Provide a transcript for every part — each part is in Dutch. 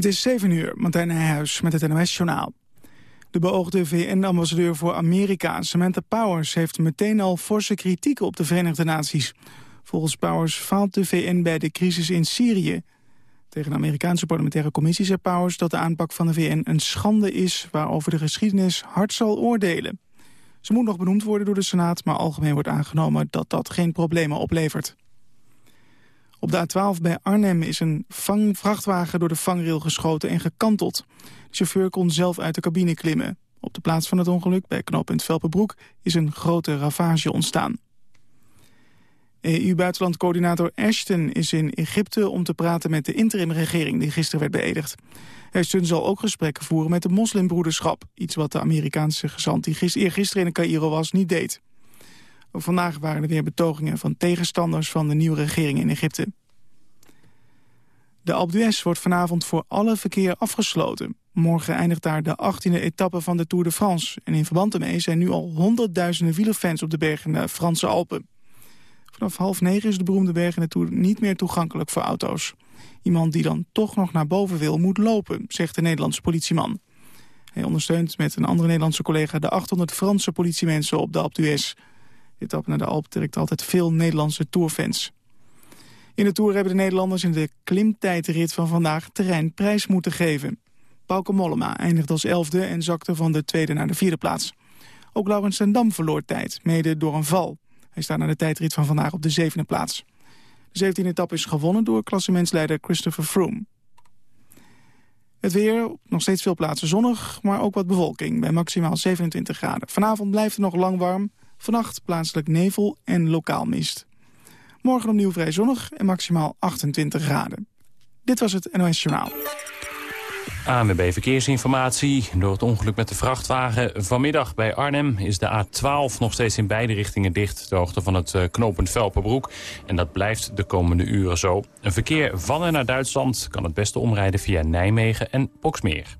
Het is 7 uur, Martijn Nijhuis met het NOS-journaal. De beoogde VN-ambassadeur voor Amerika, Samantha Powers... heeft meteen al forse kritiek op de Verenigde Naties. Volgens Powers faalt de VN bij de crisis in Syrië. Tegen de Amerikaanse parlementaire commissie zei Powers... dat de aanpak van de VN een schande is... waarover de geschiedenis hard zal oordelen. Ze moet nog benoemd worden door de Senaat... maar algemeen wordt aangenomen dat dat geen problemen oplevert. Op de A12 bij Arnhem is een vrachtwagen door de vangrail geschoten en gekanteld. De chauffeur kon zelf uit de cabine klimmen. Op de plaats van het ongeluk, bij knooppunt Velpenbroek, is een grote ravage ontstaan. EU-buitenlandcoördinator Ashton is in Egypte om te praten met de interimregering die gisteren werd beëdigd. Ashton zal ook gesprekken voeren met de moslimbroederschap, iets wat de Amerikaanse gezant die gisteren in Cairo was niet deed. Vandaag waren er weer betogingen van tegenstanders van de nieuwe regering in Egypte. De Alpe wordt vanavond voor alle verkeer afgesloten. Morgen eindigt daar de 18e etappe van de Tour de France. En in verband daarmee zijn nu al honderdduizenden wielerfans op de berg in de Franse Alpen. Vanaf half negen is de beroemde berg in de Tour niet meer toegankelijk voor auto's. Iemand die dan toch nog naar boven wil moet lopen, zegt de Nederlandse politieman. Hij ondersteunt met een andere Nederlandse collega de 800 Franse politiemensen op de Alpe. De etappe naar de Alp trekt altijd veel Nederlandse tourfans. In de Tour hebben de Nederlanders in de klimtijdrit van vandaag terrein prijs moeten geven. Pauke Mollema eindigde als elfde en zakte van de tweede naar de vierde plaats. Ook Laurens ten Dam verloor tijd, mede door een val. Hij staat naar de tijdrit van vandaag op de zevende plaats. De zeventiende etappe is gewonnen door klassementsleider Christopher Froome. Het weer, nog steeds veel plaatsen zonnig, maar ook wat bewolking bij maximaal 27 graden. Vanavond blijft het nog lang warm, vannacht plaatselijk nevel en lokaal mist. Morgen opnieuw vrij zonnig en maximaal 28 graden. Dit was het NOS Journaal. ANWB Verkeersinformatie. Door het ongeluk met de vrachtwagen vanmiddag bij Arnhem... is de A12 nog steeds in beide richtingen dicht... de hoogte van het eh, knooppunt Velpenbroek. En dat blijft de komende uren zo. Een verkeer van en naar Duitsland kan het beste omrijden... via Nijmegen en Boksmeer.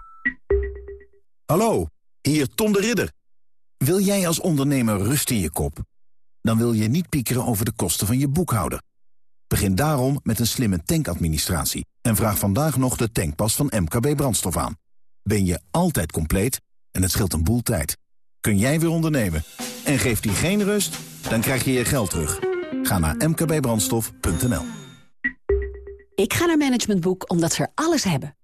Hallo, hier Tom de Ridder. Wil jij als ondernemer rust in je kop? dan wil je niet piekeren over de kosten van je boekhouder. Begin daarom met een slimme tankadministratie en vraag vandaag nog de tankpas van MKB Brandstof aan. Ben je altijd compleet en het scheelt een boel tijd. Kun jij weer ondernemen en geeft die geen rust, dan krijg je je geld terug. Ga naar mkbbrandstof.nl Ik ga naar Management Boek omdat ze er alles hebben.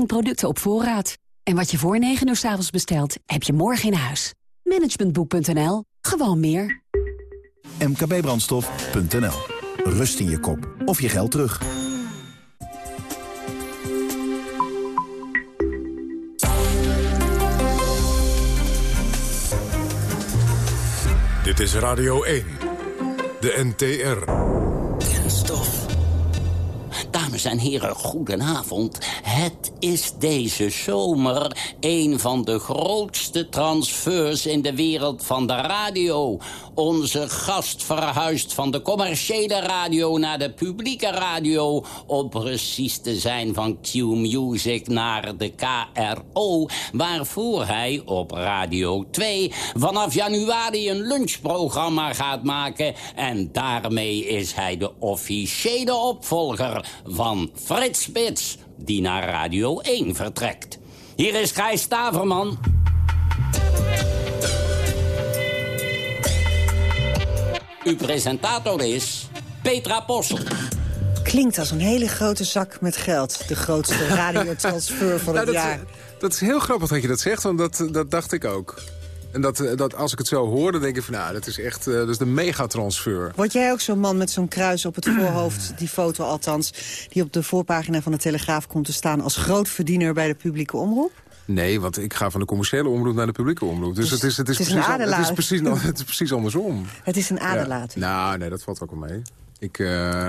18.000 producten op voorraad. En wat je voor 9 uur s avonds bestelt, heb je morgen in huis. Managementboek.nl. Gewoon meer mkbbrandstof.nl. Rust in je kop of je geld terug. Dit is Radio 1, de NTR. Dames en heren, goedenavond. Het is deze zomer een van de grootste transfers in de wereld van de radio. Onze gast verhuist van de commerciële radio naar de publieke radio... om precies te zijn van Q-Music naar de KRO... waarvoor hij op Radio 2 vanaf januari een lunchprogramma gaat maken... en daarmee is hij de officiële opvolger van Frits Spits... die naar Radio 1 vertrekt. Hier is Gijs Staverman... Uw presentator is Petra Possel. Klinkt als een hele grote zak met geld. De grootste radiotransfer van het Nou, dat, jaar. dat is heel grappig dat je dat zegt, want dat, dat dacht ik ook. En dat, eh, dat als ik het zo hoor, dan denk ik van... nou, dat is echt eh, dat is de megatransfer. Word jij ook zo'n man met zo'n kruis op het voorhoofd, die foto althans... die op de voorpagina van de Telegraaf komt te staan als grootverdiener bij de publieke omroep? Nee, want ik ga van de commerciële omroep naar de publieke omroep. Dus, Dus het is, het is, het is precies, een al- het is, precies, het is precies andersom. Het is een Ja. aderlating. Nou, nee, dat valt ook wel mee. Ik, eh,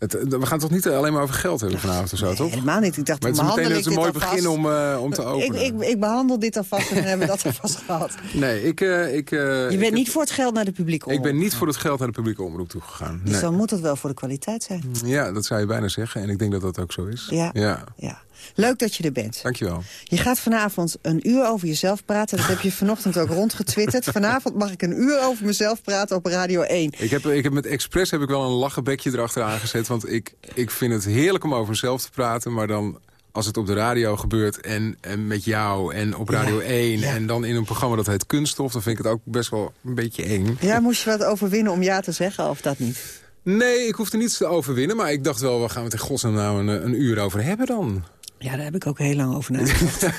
het, we gaan het toch niet alleen maar over geld hebben vanavond of zo, toch? Helemaal niet. Ik dacht, Maar het is meteen ik het een mooi begin om, eh, om te Ik, openen. ik, ik behandel dit alvast en dan hebben we dat alvast gehad. Nee, ik... eh, ik eh, Je ik bent niet voor het geld naar de publieke omroep. Ik ben niet voor het geld naar de publieke omroep toegegaan. Dus Nee. dan moet het wel voor de kwaliteit zijn. Ja, dat zou je bijna zeggen. En ik denk dat dat ook zo is. Ja. ja. Ja. Leuk dat je er bent. Dankjewel. Je gaat vanavond een uur over jezelf praten. Dat heb je vanochtend ook rondgetwitterd. Vanavond mag ik een uur over mezelf praten op Radio 1. Ik heb, ik heb met expres heb ik wel een lachenbekje erachteraan gezet. Want ik, ik vind het heerlijk om over mezelf te praten. Maar dan als het op de radio gebeurt en, en met jou en op Radio 1... en dan in een programma dat heet Kunststof... dan vind ik het ook best wel een beetje eng. Ja, moest je wat overwinnen om ja te zeggen of dat niet? Nee, ik hoefde niets te overwinnen. Maar ik dacht wel, waar gaan we het in godsnaam nou een, een uur over hebben dan? Ja, daar heb ik ook heel lang over nagedacht.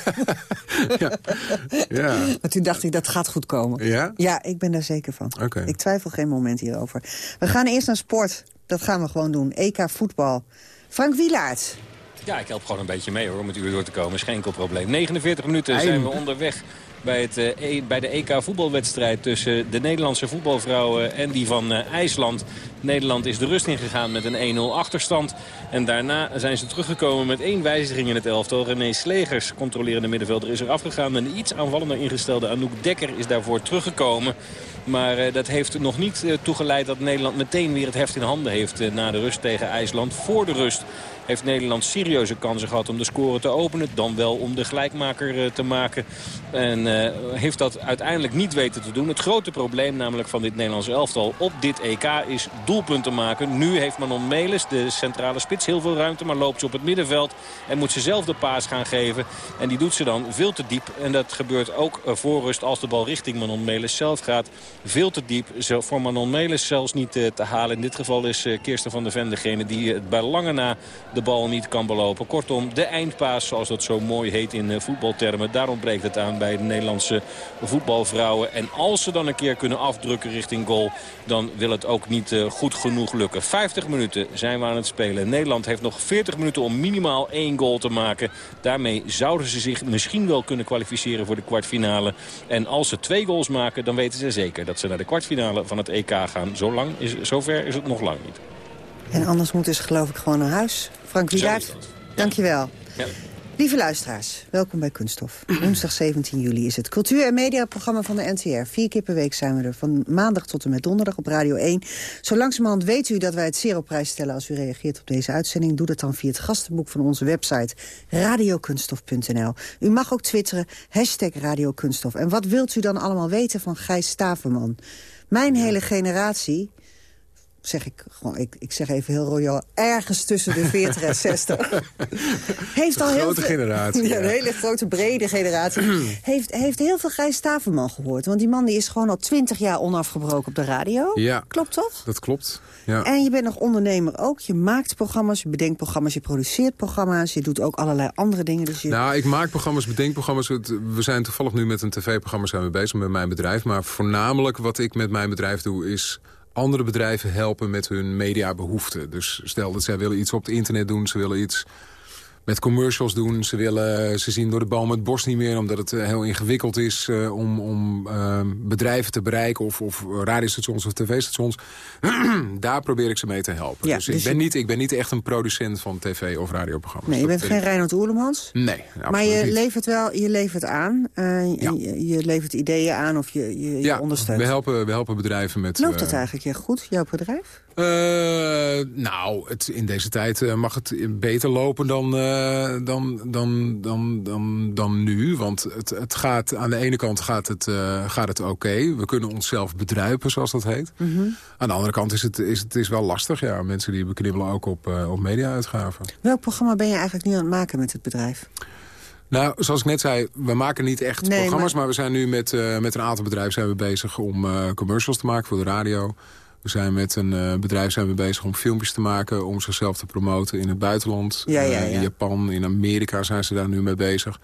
Ja. Maar toen dacht ik, dat gaat goed komen. Ja? Ja, ik ben daar zeker van. Oké. Ik twijfel geen moment hierover. We gaan eerst naar sport. Dat gaan we gewoon doen. EK voetbal. Frank Wielaert. Ja, ik help gewoon een beetje mee hoor, om het uur door te komen. Is geen enkel probleem. 49 minuten Eind. zijn we onderweg bij, het, eh, e- bij de EK voetbalwedstrijd tussen de Nederlandse voetbalvrouwen en die van eh, IJsland. Nederland is de rust ingegaan met een 1-0 achterstand. En daarna zijn ze teruggekomen met één wijziging in het elftal. René Slegers, controlerende middenvelder, is er afgegaan. En de iets aanvallender ingestelde Anouk Dekker is daarvoor teruggekomen. Maar eh, dat heeft nog niet toegeleid dat Nederland meteen weer het heft in handen heeft na de rust tegen IJsland. Voor de rust heeft Nederland serieuze kansen gehad om de score te openen. Dan wel om de gelijkmaker eh, te maken. En eh, heeft dat uiteindelijk niet weten te doen. Het grote probleem namelijk van dit Nederlandse elftal op dit EK is doelpunten maken. Nu heeft Manon Melis, de centrale spits, heel veel ruimte. Maar loopt ze op het middenveld en moet ze zelf de paas gaan geven. En die doet ze dan veel te diep. En dat gebeurt ook eh, voor rust als de bal richting Manon Melis zelf gaat. Veel te diep. Voor Manon Melis zelfs niet te halen. In dit geval is Kirsten van der Ven degene die het bij lange na de bal niet kan belopen. Kortom, de eindpaas zoals dat zo mooi heet in eh, voetbaltermen. Daar ontbreekt het aan bij de Nederlandse voetbalvrouwen. En als ze dan een keer kunnen afdrukken richting goal... dan wil het ook niet eh, goed genoeg lukken. 50 minuten zijn we aan het spelen. Nederland heeft nog 40 minuten om minimaal één goal te maken. Daarmee zouden ze zich misschien wel kunnen kwalificeren voor de kwartfinale. En als ze twee goals maken, dan weten ze zeker dat ze naar de kwartfinale van het EK gaan. Zo is, zover is het nog lang niet. En anders moeten ze geloof ik gewoon naar huis. Frank Wielaert, dankjewel. Ja. Lieve luisteraars, welkom bij Kunststof. Woensdag 17 juli is het cultuur- en mediaprogramma van de NTR. Vier keer per week zijn we er, van maandag tot en met donderdag op Radio 1. Zo langzamerhand weet u dat wij het zeer op prijs stellen... als u reageert op deze uitzending. Doe dat dan via het gastenboek van onze website radiokunststof.nl. U mag ook twitteren, hashtag radiokunststof. En wat wilt u dan allemaal weten van Gijs Staverman? Mijn hele generatie zeg ik gewoon, ik, ik zeg even heel royaal, ergens tussen de 40 en 60. heeft Een al heel grote generatie, Ja, ja. een hele grote, brede generatie. heeft, heeft heel veel Gijs Staverman gehoord. Want die man die is gewoon al 20 jaar onafgebroken op de radio. Ja. Klopt toch? Dat klopt. Ja. En je bent nog ondernemer ook. Je maakt programma's, je bedenkt programma's, je produceert programma's. Je doet ook allerlei andere dingen. Dus je... Nou, ik maak programma's, bedenkprogramma's. Het- We zijn toevallig nu met een tv-programma bezig met mijn bedrijf. Maar voornamelijk wat ik met mijn bedrijf doe is andere bedrijven helpen met hun mediabehoeften. Dus stel dat zij willen iets op het internet doen, ze willen iets met commercials doen. Ze, willen, ze zien door de boom het bos niet meer... omdat het eh, heel ingewikkeld is eh, om, om eh, bedrijven te bereiken... of, of radiostations of tv-stations. Daar probeer ik ze mee te helpen. Ja, dus dus ik, ben je- niet, ik ben niet echt een producent van tv- of radioprogramma's. nee, je bent geen Reinhard Oerlemans. ik- Nee, Maar je niet. levert wel, je levert aan. eh, Ja. je, je levert ideeën aan of je, je, je ja, ondersteunt. we helpen, we helpen bedrijven met... Loopt eh, dat eigenlijk ja, goed, jouw bedrijf? Eh, nou, het, in deze tijd eh, mag het beter lopen dan, eh, dan, dan, dan, dan, dan nu. Want het, het gaat, aan de ene kant gaat het, eh, gaat het oké. We kunnen onszelf bedruipen, zoals dat heet. Mhm. Aan de andere kant is het, is het is wel lastig. Ja. Mensen die beknibbelen ook op, eh, op media-uitgaven. Welk programma ben je eigenlijk nu aan het maken met het bedrijf? Nou, zoals ik net zei, we maken niet echt Nee, programma's... maar- maar... we zijn nu met, eh, met een aantal bedrijven zijn we bezig om eh, commercials te maken voor de radio. We zijn met een uh, bedrijf zijn we bezig om filmpjes te maken... om zichzelf te promoten in het buitenland. Ja, ja, ja. in Japan, in Amerika zijn ze daar nu mee bezig.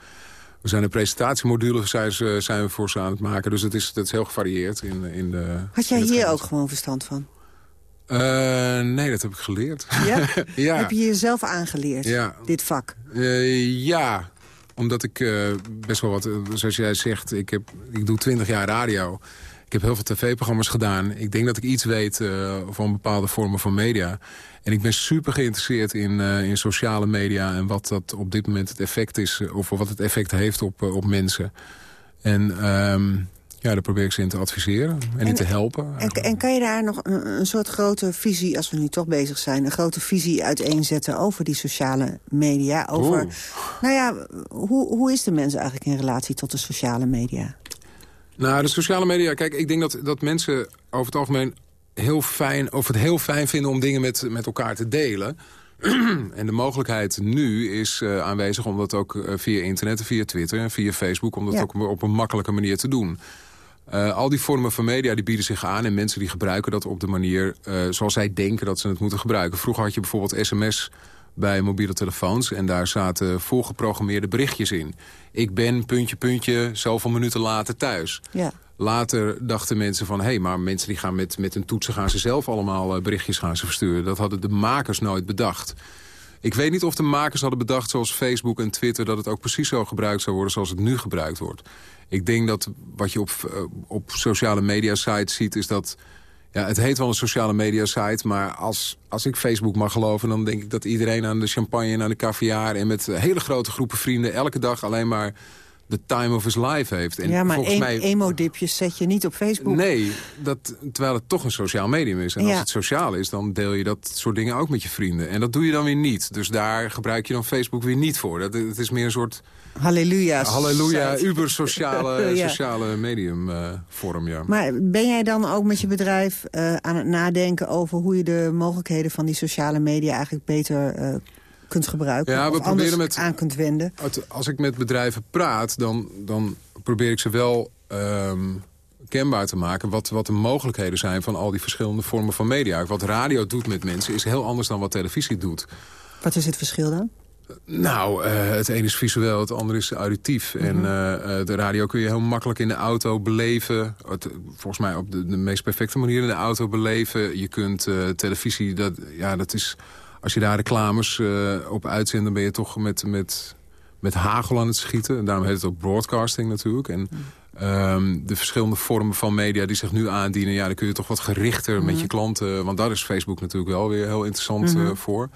We zijn een presentatiemodule zijn, ze, zijn we voor ze aan het maken. Dus het is, is heel gevarieerd. In, in de, Had jij hier ook gewoon verstand van? Uh, nee, dat heb ik geleerd. Ja? ja. Heb je jezelf aangeleerd, ja. dit vak? Uh, ja, omdat ik uh, best wel wat, zoals jij zegt, ik, heb, ik doe twintig jaar radio. Ik heb heel veel tv-programma's gedaan. Ik denk dat ik iets weet van bepaalde vormen van media. En ik ben super geïnteresseerd in, in sociale media... en wat dat op dit moment het effect is... of wat het effect heeft op, op mensen. En um, ja, daar probeer ik ze in te adviseren en, en in te helpen. En, en, kan je daar nog een, een, soort grote visie, als we nu toch bezig zijn... een grote visie uiteenzetten over die sociale media? Over, nou ja, hoe, hoe is de mens eigenlijk in relatie tot de sociale media? Nou, de sociale media, kijk, ik denk dat, dat mensen over het algemeen heel fijn, of het heel fijn vinden om dingen met, met elkaar te delen. en de mogelijkheid nu is uh, aanwezig om dat ook uh, via internet, via Twitter en via Facebook... om dat Ja. ook op een makkelijke manier te doen. Uh, al die vormen van media die bieden zich aan... en mensen die gebruiken dat op de manier uh, zoals zij denken dat ze het moeten gebruiken. Vroeger had je bijvoorbeeld sms bij mobiele telefoons... en daar zaten voorgeprogrammeerde berichtjes in. Ik ben, puntje, puntje, zoveel minuten later thuis. Ja. Later dachten mensen van... hé, hey, maar mensen die gaan met, met een toetsen gaan ze zelf allemaal uh, berichtjes gaan ze versturen. Dat hadden de makers nooit bedacht. Ik weet niet of de makers hadden bedacht, zoals Facebook en Twitter... dat het ook precies zo gebruikt zou worden zoals het nu gebruikt wordt. Ik denk dat wat je op, uh, op sociale media sites ziet, is dat... Ja, het heet wel een sociale media site, maar als, als ik Facebook mag geloven... dan denk ik dat iedereen aan de champagne en aan de caviar... en met hele grote groepen vrienden elke dag alleen maar de time of his life heeft. En ja, maar volgens em mij... emo-dipjes zet je niet op Facebook. Nee, dat, terwijl het toch een sociaal medium is. En Ja. als het sociaal is, dan deel je dat soort dingen ook met je vrienden. En dat doe je dan weer niet. Dus daar gebruik je dan Facebook weer niet voor. Dat, het is meer een soort Halleluja. halleluja, uber-sociale Ja. sociale medium eh, vorm. Ja. Maar ben jij dan ook met je bedrijf eh, aan het nadenken over hoe je de mogelijkheden van die sociale media eigenlijk beter eh, kunt gebruiken? Ja, we proberen met- aan kunt wenden? Als ik met bedrijven praat, dan, dan probeer ik ze wel ehm, kenbaar te maken... Wat, wat de mogelijkheden zijn van al die verschillende vormen van media. Wat radio doet met mensen is heel anders dan wat televisie doet. Wat is het verschil dan? Nou, eh, het een is visueel, het andere is auditief. En eh, eh, de radio kun je heel makkelijk in de auto beleven. Het, volgens mij op de, de meest perfecte manier in de auto beleven. Je kunt televisie, dat, ja, dat is, als je daar reclames eh, op uitzendt... dan ben je toch met, met, met hagel aan het schieten. En daarom heet het ook broadcasting natuurlijk. En ehm, de verschillende vormen van media die zich nu aandienen... ja, dan kun je toch wat gerichter met je klanten... want daar is Facebook natuurlijk wel weer heel interessant eh, voor...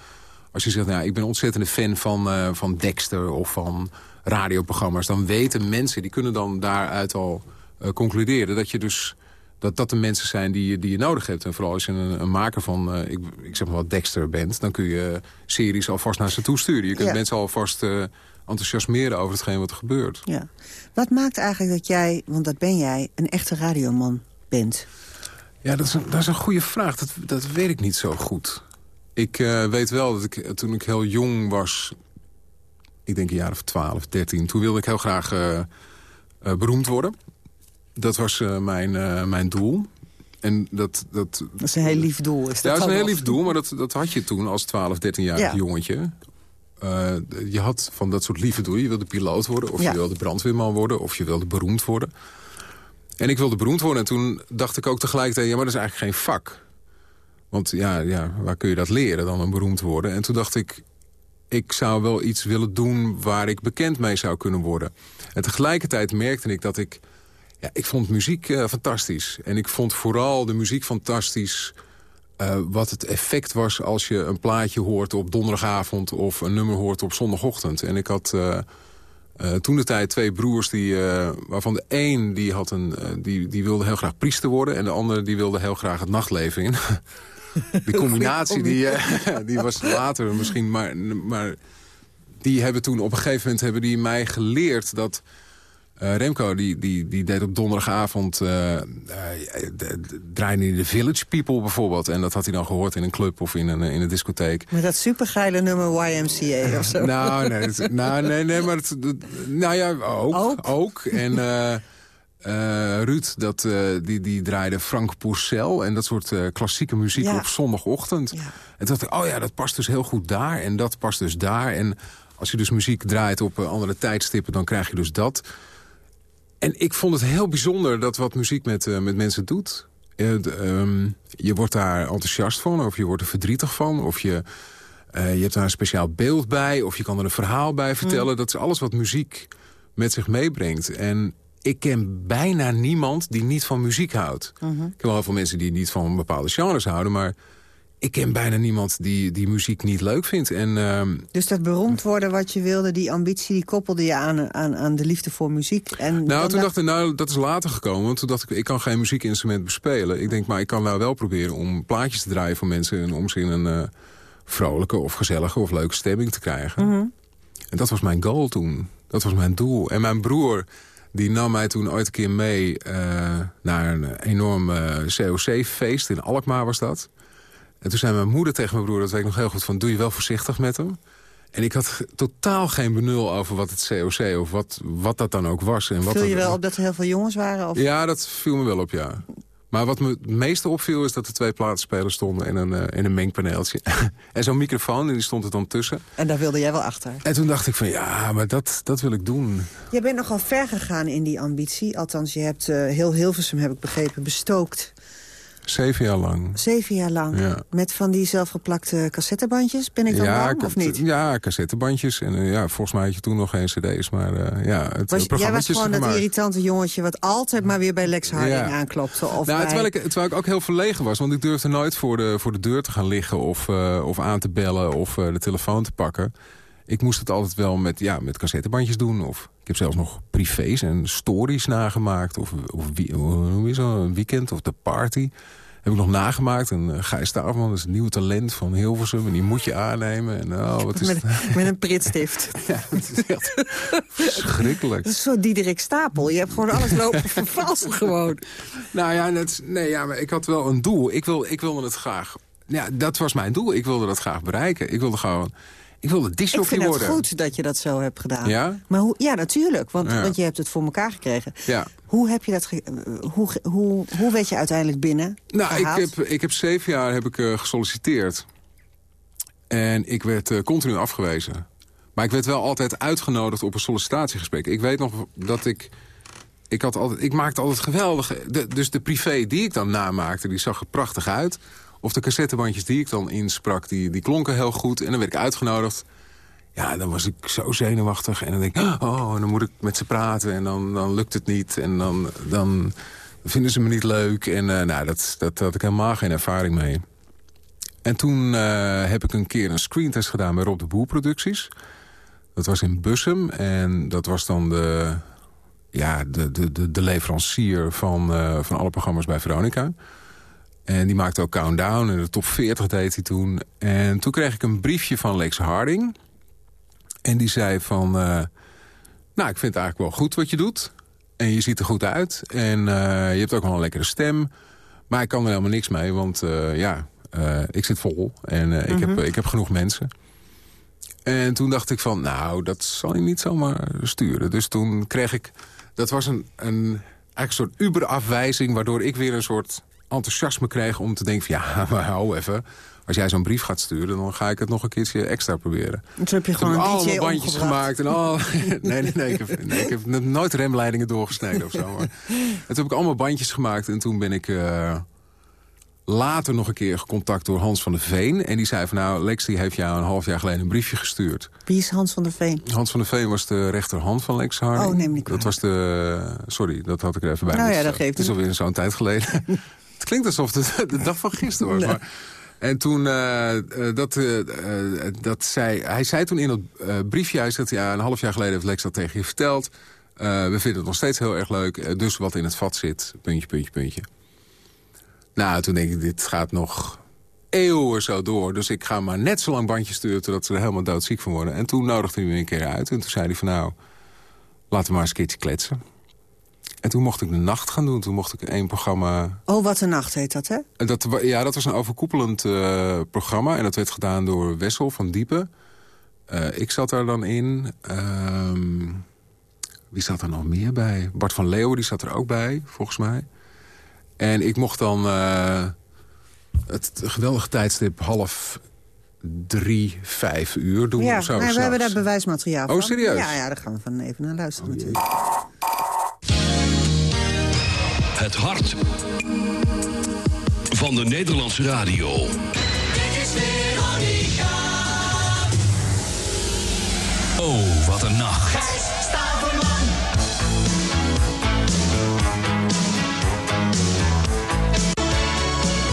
Als je zegt, nou, ik ben ontzettende fan van, eh, van Dexter of van radioprogramma's... dan weten mensen, die kunnen dan daaruit al eh, concluderen... dat je dus dat dat de mensen zijn die, je- die je nodig hebt. En vooral als je een, een maker van, eh, ik, ik zeg maar wat, Dexter bent... dan kun je series alvast naar ze toe sturen. Je kunt Ja. mensen alvast eh, enthousiasmeren over hetgeen wat er gebeurt. Ja. Wat maakt eigenlijk dat jij, want dat ben jij, een echte radioman bent? Ja, dat is een, dat is een goede vraag. Dat, dat weet ik niet zo goed. Ik eh, weet wel dat ik toen ik heel jong was... ik denk een jaar of 12, 13... toen wilde ik heel graag beroemd worden. Dat was eh, mijn, eh, mijn doel. En dat, dat, Dat is een heel lief doel. Is ja, dat is een heel lief doel, maar dat, dat had je toen als 12, 13-jarig Ja. jongetje. Eh, je had van dat soort lieve doelen. Je wilde piloot worden, of Ja. je wilde brandweerman worden... of je wilde beroemd worden. En ik wilde beroemd worden. En toen dacht ik ook tegelijkertijd... ja, maar dat is eigenlijk geen vak. Want ja, ja, waar kun je dat leren dan, een beroemd worden? En toen dacht ik, ik zou wel iets willen doen... waar ik bekend mee zou kunnen worden. En tegelijkertijd merkte ik dat ik... Ja, ik vond muziek eh, fantastisch. En ik vond vooral de muziek fantastisch... eh, wat het effect was als je een plaatje hoort op donderdagavond... of een nummer hoort op zondagochtend. En ik had eh, toen de tijd twee broers, die, waarvan de een die, had een, die, die wilde heel graag priester worden... en de andere die wilde heel graag het nachtleven in. Die combinatie die, die was later misschien... Maar, maar die hebben toen op een gegeven moment hebben die mij geleerd dat... eh, Remco die, die, die deed op donderdagavond... eh eh, de- draaide hij de Village People bijvoorbeeld. En dat had hij dan gehoord in een club of in een, in een discotheek. Met dat supergeile nummer YMCA of zo. Nou, nee, dat- nou, nee, nee, maar het, dat- nou ja, ook. Ook? ook. En, eh, Uh, Ruud, dat, uh, die, die draaide Frank Pourcel en dat soort uh, klassieke muziek ja. op zondagochtend. Ja. En toen dacht ik, oh ja, dat past dus heel goed daar en dat past dus daar. En als je dus muziek draait op andere tijdstippen, dan krijg je dus dat. En ik vond het heel bijzonder dat wat muziek met, met mensen doet. Um, je wordt daar enthousiast van, of je wordt er verdrietig van, of je... je hebt daar een speciaal beeld bij, of je kan er een verhaal bij vertellen. Mm. Dat is alles wat muziek met zich meebrengt. En ik ken bijna niemand die niet van muziek houdt. -huh. Ik ken wel heel veel mensen die niet van bepaalde genres houden... maar ik ken bijna niemand die, die muziek niet leuk vindt. En, uh, dus dat beroemd worden wat je wilde, die ambitie... die koppelde je aan, aan, aan de liefde voor muziek? En nou, toen dacht ik, nou, dat is later gekomen. Want toen dacht ik, ik kan geen muziekinstrument bespelen. Ik denk, maar ik kan nou wel proberen om plaatjes te draaien voor mensen... en om ze in een uh, vrolijke of gezellige of leuke stemming te krijgen. -huh. En dat was mijn goal toen. Dat was mijn doel. En mijn broer die nam mij toen ooit een keer mee uh, naar een enorm uh, COC-feest. In Alkmaar was dat. En toen zei mijn moeder tegen mijn broer, dat weet ik nog heel goed... van doe je wel voorzichtig met hem. En ik had totaal geen benul over wat het COC of wat, wat dat dan ook was. En wat viel je wel op dat er heel veel jongens waren? Of? Ja, dat viel me wel op, ja. Maar wat me het meeste opviel is dat er twee platenspelers stonden en een, uh, en een mengpaneeltje. en zo'n microfoon, en die stond er dan tussen. En daar wilde jij wel achter? En toen dacht ik van ja, maar dat, dat wil ik doen. Je bent nogal ver gegaan in die ambitie. Althans, je hebt uh, heel Hilversum, heb ik begrepen, bestookt. Zeven jaar lang. Zeven jaar lang. Ja. Met van die zelfgeplakte cassettebandjes? Ben ik dan ja, bang, of niet? Ja, cassettebandjes. En uh, ja, volgens mij had je toen nog geen cd's. Maar uh, ja, het was, Jij was gewoon dat irritante jongetje... wat altijd maar weer bij Lex Harding ja. aanklopte. Of nou, bij... terwijl, ik, terwijl ik ook heel verlegen was. Want ik durfde nooit voor de, voor de deur te gaan liggen... of, uh, of aan te bellen of de telefoon te pakken. Ik moest het altijd wel met, ja, met cassettebandjes doen. Of ik heb zelfs nog privés en stories nagemaakt. Of, of hoe is dat, een weekend of de party heb ik nog nagemaakt. En uh, Gijs Staafman, dat is een nieuw talent van Hilversum. En die moet je aannemen. En, oh, wat is met, met een pritstift. ja, het is echt verschrikkelijk. Dat is zo Diederik Stapel. Je hebt gewoon alles lopen vervalsen gewoon. Nou ja, net, nee, ja, maar ik had wel een doel. Ik, wil, ik wilde het graag... Ja, dat was mijn doel. Ik wilde dat graag bereiken. Ik wilde gewoon... Ik wilde worden. Ik vind het goed dat je dat zo hebt gedaan. Ja? Maar hoe, ja, natuurlijk. Want, ja. want je hebt het voor elkaar gekregen. Ja. Hoe, heb je dat hoe, hoe, hoe werd je uiteindelijk binnen Nou, ik heb, ik heb zeven jaar heb ik, uh, gesolliciteerd. En ik werd uh, continu afgewezen. Maar ik werd wel altijd uitgenodigd op een sollicitatiegesprek. Ik weet nog dat ik... Ik, had altijd, ik maakte altijd geweldige... De, dus de privé die ik dan namaakte, die zag er prachtig uit. Of de cassettebandjes die ik dan insprak, die, die klonken heel goed. En dan werd ik uitgenodigd. Ja, dan was ik zo zenuwachtig. En dan denk ik, oh, dan moet ik met ze praten. En dan, dan lukt het niet. En dan, dan vinden ze me niet leuk. En uh, nou, dat, dat had ik helemaal geen ervaring mee. En toen uh, heb ik een keer een screentest gedaan bij Rob de Boer Producties. Dat was in Bussum. En dat was dan de, ja, de, de, de, leverancier van, uh, van alle programma's bij Veronica. En die maakte ook Countdown. En de top 40 deed hij toen. En toen kreeg ik een briefje van Lex Harding. En die zei van... Uh, nou, ik vind het eigenlijk wel goed wat je doet. En je ziet er goed uit. En uh, je hebt ook wel een lekkere stem. Maar ik kan er helemaal niks mee. Want uh, ja, ik zit vol. En mm -hmm. ik, heb, Mhm. ik heb genoeg mensen. En toen dacht ik van, nou, dat zal je niet zomaar sturen. Dus toen kreeg ik... Dat was een, een, eigenlijk een soort Uber-afwijzing... waardoor ik weer een soort enthousiasme kreeg om te denken van... ja, maar hou even, als jij zo'n brief gaat sturen... dan ga ik het nog een keertje extra proberen. Toen heb je gewoon allemaal bandjes omgebracht. gemaakt. En al, nee, nee, nee, ik heb, nee, ik heb nooit remleidingen doorgesneden of zo. Maar. En toen heb ik allemaal bandjes gemaakt. En toen ben ik uh, later nog een keer gecontact door Hans van der Veen. En die zei van nou, Lex die heeft jou een half jaar geleden een briefje gestuurd. Wie is Hans van der Veen? Hans van der Veen was de rechterhand van Lex Harding. Oh, neem ik Dat was de... Sorry, dat had ik er even bij. Nou ja, dat geeft Het is alweer zo'n tijd geleden. Het klinkt alsof het de dag van gisteren was. Nee. Maar, en toen, uh, dat, uh, dat zei, hij zei toen in dat briefje, hij zegt, ja, een half jaar geleden heeft Lex dat tegen je verteld. we vinden het nog steeds heel erg leuk, dus wat in het vat zit, puntje, puntje, puntje. Nou, toen denk ik, dit gaat nog eeuwen zo door. Dus ik ga maar net zo lang bandjes sturen... totdat ze er helemaal doodziek van worden. En toen nodigde hij me een keer uit. En toen zei hij van nou, laten we maar eens een keertje kletsen. En toen mocht ik de nacht gaan doen. Toen mocht ik één programma... Oh, wat een nacht heet dat, hè? Dat, ja, dat was een overkoepelend uh, programma. En dat werd gedaan door Wessel van Diepen. Uh, ik zat daar dan in. Ehm wie zat er nog meer bij? Bart van Leeuwen, die zat er ook bij, volgens mij. En ik mocht dan uh, het geweldige tijdstip half drie, vijf uur doen. Ja, of zo, we hebben daar bewijsmateriaal van. Oh, serieus? Ja, ja, daar gaan we van even naar luisteren oh, natuurlijk. Het hart van de Nederlandse radio. Dit is Veronica. Oh, wat een nacht. Gijs Staverman.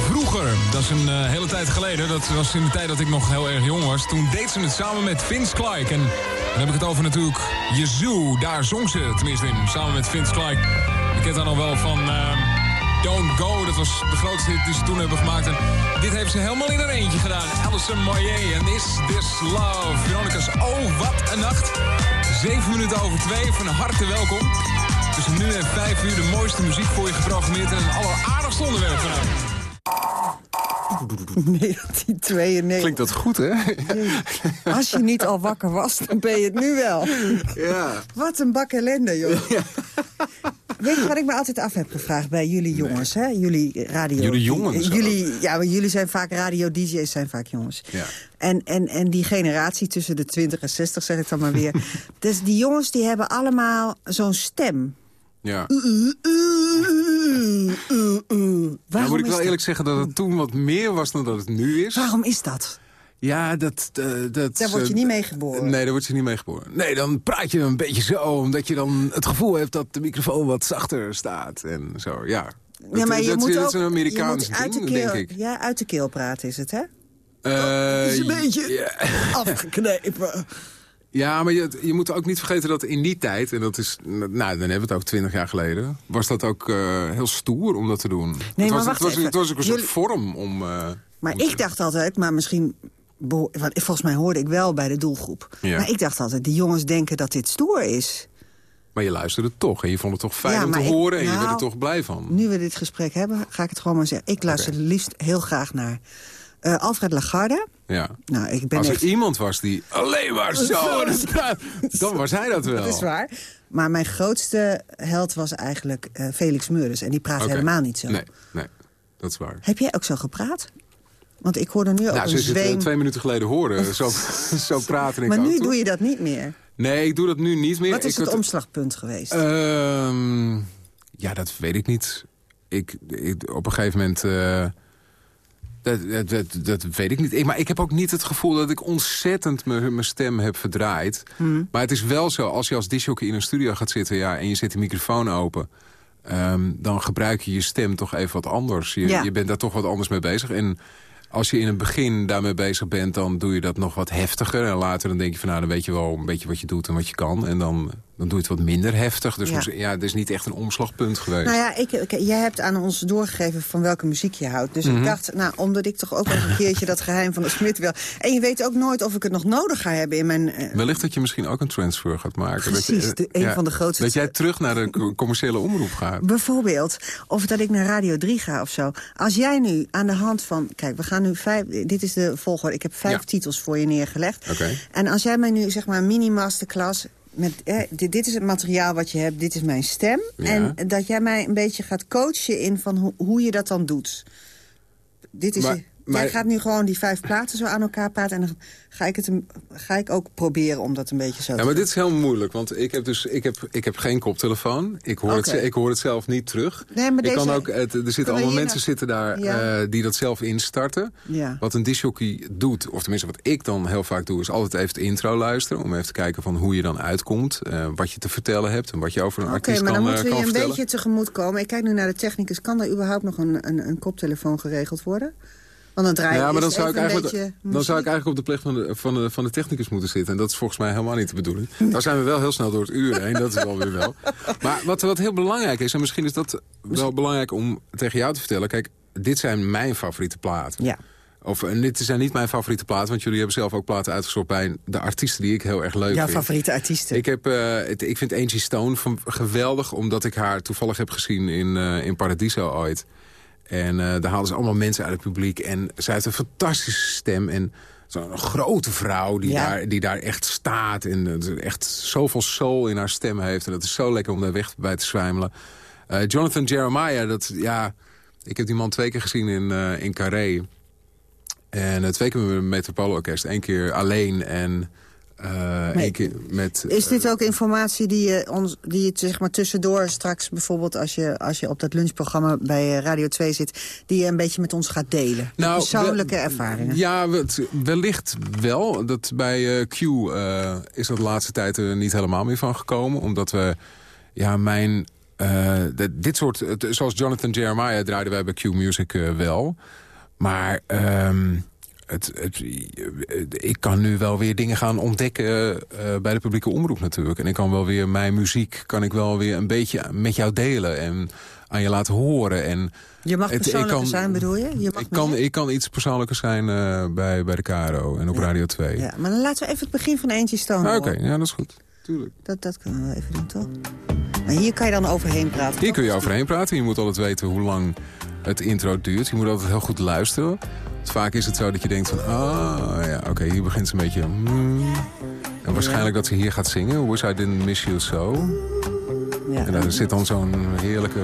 Vroeger, dat is een uh, hele tijd geleden, dat was in de tijd dat ik nog heel erg jong was. Toen deed ze het samen met Vince Clark. En dan heb ik het over natuurlijk Yazoo. Daar zong ze tenminste in, samen met Vince Clark. Ik ken dat nog wel van... Uh, Don't Go. Dat was de grootste hit die ze toen hebben gemaakt. En dit heeft ze helemaal in haar eentje gedaan. Alison Moyer en Is This Love. Veronica's Oh, wat een nacht. Zeven minuten over twee. Van harte welkom. Tussen nu en vijf uur de mooiste muziek voor je geprogrammeerd. En een alleraardigste onderwerp vanavond. 1992. Klinkt dat goed, hè? Als je niet al wakker was, dan ben je het nu wel. Ja. Wat een bak ellende, joh. Ja. Weet je wat ik me altijd af heb gevraagd bij jullie jongens, hè? Jullie radio... Jullie jongens? Jullie, ja, maar jullie zijn vaak radio-dj's, zijn vaak jongens. Ja. En, en, en die generatie tussen de 20 en 60, zeg ik dan maar weer. dus die jongens die hebben allemaal zo'n stem. Ja. Uh, uh, uh, nou moet ik wel eerlijk zeggen dat het toen wat meer was dan dat het nu is. Waarom is dat? Ja, dat... Uh, dat daar word je niet mee geboren. Nee, daar word je niet mee geboren. Nee, dan praat je een beetje zo, omdat je dan het gevoel hebt dat de microfoon wat zachter staat. En zo, ja. Ja, maar dat, je dat, moet dat ook, is een Amerikaans je moet uit ding, de keel, denk ik. Ja, uit de keel praten is het, hè? Uh, is een beetje yeah. afgeknepen. Ja, maar je, je moet ook niet vergeten dat in die tijd... en dat is, nou, dan hebben we het ook twintig jaar geleden... was dat ook uh, heel stoer om dat te doen. Nee, het, maar was, wacht het, was, het was ook een Jullie... soort vorm om... Uh, maar om ik dacht altijd, maar misschien... Volgens mij hoorde ik wel bij de doelgroep. Ja. Maar ik dacht altijd, die jongens denken dat dit stoer is. Maar je luisterde toch en je vond het toch fijn ja, om te ik, horen... en nou, je werd er toch blij van. Nu we dit gesprek hebben, ga ik het gewoon maar zeggen. Ik luister okay. liefst heel graag naar uh, Alfred Lagarde. Ja. Nou, ik ben Als er echt... iemand was die alleen maar zo... dan was hij dat wel. Dat is waar. Maar mijn grootste held was eigenlijk uh, Felix Meurders. En die praat okay. helemaal niet zo. Nee, nee, dat is waar. Heb jij ook zo gepraat? Want ik hoorde nu ook nou, een zweem... het, uh, twee minuten geleden horen. Zo, zo praten ik Maar nu ook, doe je dat niet meer. Nee, ik doe dat nu niet meer. Wat is ik het had... omslagpunt geweest? Uh, ja, dat weet ik niet. Ik, ik op een gegeven moment... Uh, dat, dat, dat, weet ik niet. Ik, maar ik heb ook niet het gevoel dat ik ontzettend mijn stem heb verdraaid. Hmm. Maar het is wel zo, als je als disjockey in een studio gaat zitten... Ja, en je zet de microfoon open... Um, dan gebruik je je stem toch even wat anders. Je, ja. je bent daar toch wat anders mee bezig. En als je in het begin daarmee bezig bent, dan doe je dat nog wat heftiger. En later dan denk je van, nou, dan weet je wel een beetje wat je doet en wat je kan. En dan, dan doe je het wat minder heftig. Dus Ja. ja, het is niet echt een omslagpunt geweest. Nou ja, ik, ik- jij hebt aan ons doorgegeven van welke muziek je houdt. Dus Mhm. ik dacht, nou, omdat ik toch ook een keertje dat geheim van de Smit wil. En je weet ook nooit of ik het nog nodig ga hebben in mijn... eh, Wellicht dat je misschien ook een transfer gaat maken. dat Precies, je, de- een van de grootste- Dat jij terug naar de co- commerciële omroep gaat. Bijvoorbeeld, of dat ik naar Radio 3 ga of zo. Als jij nu aan de hand van... Kijk, we gaan nu vijf... Dit is de volgorde. Ik heb vijf Ja. titels voor je neergelegd. Oké. En als jij mij nu, zeg maar, een mini-masterclass... Met, eh, dit, dit is het materiaal wat je hebt, dit is mijn stem. Ja. En dat jij mij een beetje gaat coachen in van ho- hoe je dat dan doet. Dit is, Maar- maar- jij gaat nu gewoon die vijf platen zo aan elkaar praten... en dan ga ik, het, ga ik ook proberen om dat een beetje zo Ja, te maar doen. dit is heel moeilijk, want ik heb dus ik heb, ik heb geen koptelefoon. Ik hoor, Oké. het, ik hoor het zelf niet terug. Nee, maar ik kan deze- ook, het, er zitten allemaal mensen nog- zitten daar Ja. eh, die dat zelf instarten. Ja. Wat een disjockey doet, of tenminste wat ik dan heel vaak doe... is altijd even de intro luisteren, om even te kijken van hoe je dan uitkomt. eh, wat je te vertellen hebt en wat je over een Oké, artiest maar dan kan, moeten eh, we je kan een vertellen. beetje tegemoet komen. Ik kijk nu naar de technicus. Kan er überhaupt nog een, een, een koptelefoon geregeld worden? Want dan draai je Ja, maar dan zou, ik eigenlijk, beetje dan zou ik eigenlijk op de plek van de, van, de, van de technicus moeten zitten. En dat is volgens mij helemaal niet de bedoeling. Daar zijn we wel heel snel door het uur heen, dat is wel weer wel. Maar wat, wat heel belangrijk is, en misschien is dat wel belangrijk om tegen jou te vertellen. Kijk, dit zijn mijn favoriete platen. Ja. Of, en dit zijn niet mijn favoriete platen, want jullie hebben zelf ook platen uitgezocht bij de artiesten die ik heel erg leuk Jouw vind. favoriete artiesten. Ik, heb, eh, het, ik vind Angie Stone van, geweldig, omdat ik haar toevallig heb gezien in, eh, in Paradiso ooit. En eh, daar haalden ze allemaal mensen uit het publiek. En zij heeft een fantastische stem. En zo'n grote vrouw die, Ja. daar, die daar echt staat. En echt zoveel soul in haar stem heeft. En dat is zo lekker om daar weg bij te zwijmelen. Eh, Jonathan Jeremiah, dat, ja, ik heb die man twee keer gezien in, eh, in Carré. En twee keer met een Metropoolorkest. Eén keer alleen en eh met... Is dit ook informatie die je, ons, die je zeg maar tussendoor straks... bijvoorbeeld als je, als je op dat lunchprogramma bij eh, Radio 2 zit... die je een beetje met ons gaat delen? Nou, persoonlijke wel- ervaringen. Ja, wellicht wel. Dat bij eh, Q eh, is dat de laatste tijd er niet helemaal meer van gekomen. Omdat we, ja, mijn... eh, de- dit soort, zoals Jonathan Jeremiah draaiden wij bij Q Music eh, wel. Maar ehm, het, het, ik kan nu wel weer dingen gaan ontdekken eh, bij de publieke omroep natuurlijk. En ik kan wel weer mijn muziek kan ik wel weer een beetje met jou delen. En aan je laten horen. En Je mag het- persoonlijker kan- zijn, bedoel je? je mag ik kan, ik kan iets persoonlijker zijn eh, bij, bij de KRO en op Radio 2. Ja, maar dan laten we even het begin van Eentje Stone Ah, Oké, ja, dat is goed. Tuurlijk. Dat, dat kunnen we wel even doen, toch? Maar hier kan je dan overheen praten. Hier kun je overheen praten. Je moet altijd weten hoe lang het intro duurt. Je moet altijd heel goed luisteren. Vaak is het zo dat je denkt van... Ah, ja, oké, hier begint ze een beetje... hmm. En waarschijnlijk dat ze hier gaat zingen. Wish I Didn't Miss You So. Ja, en daar zit dan zo'n heerlijke...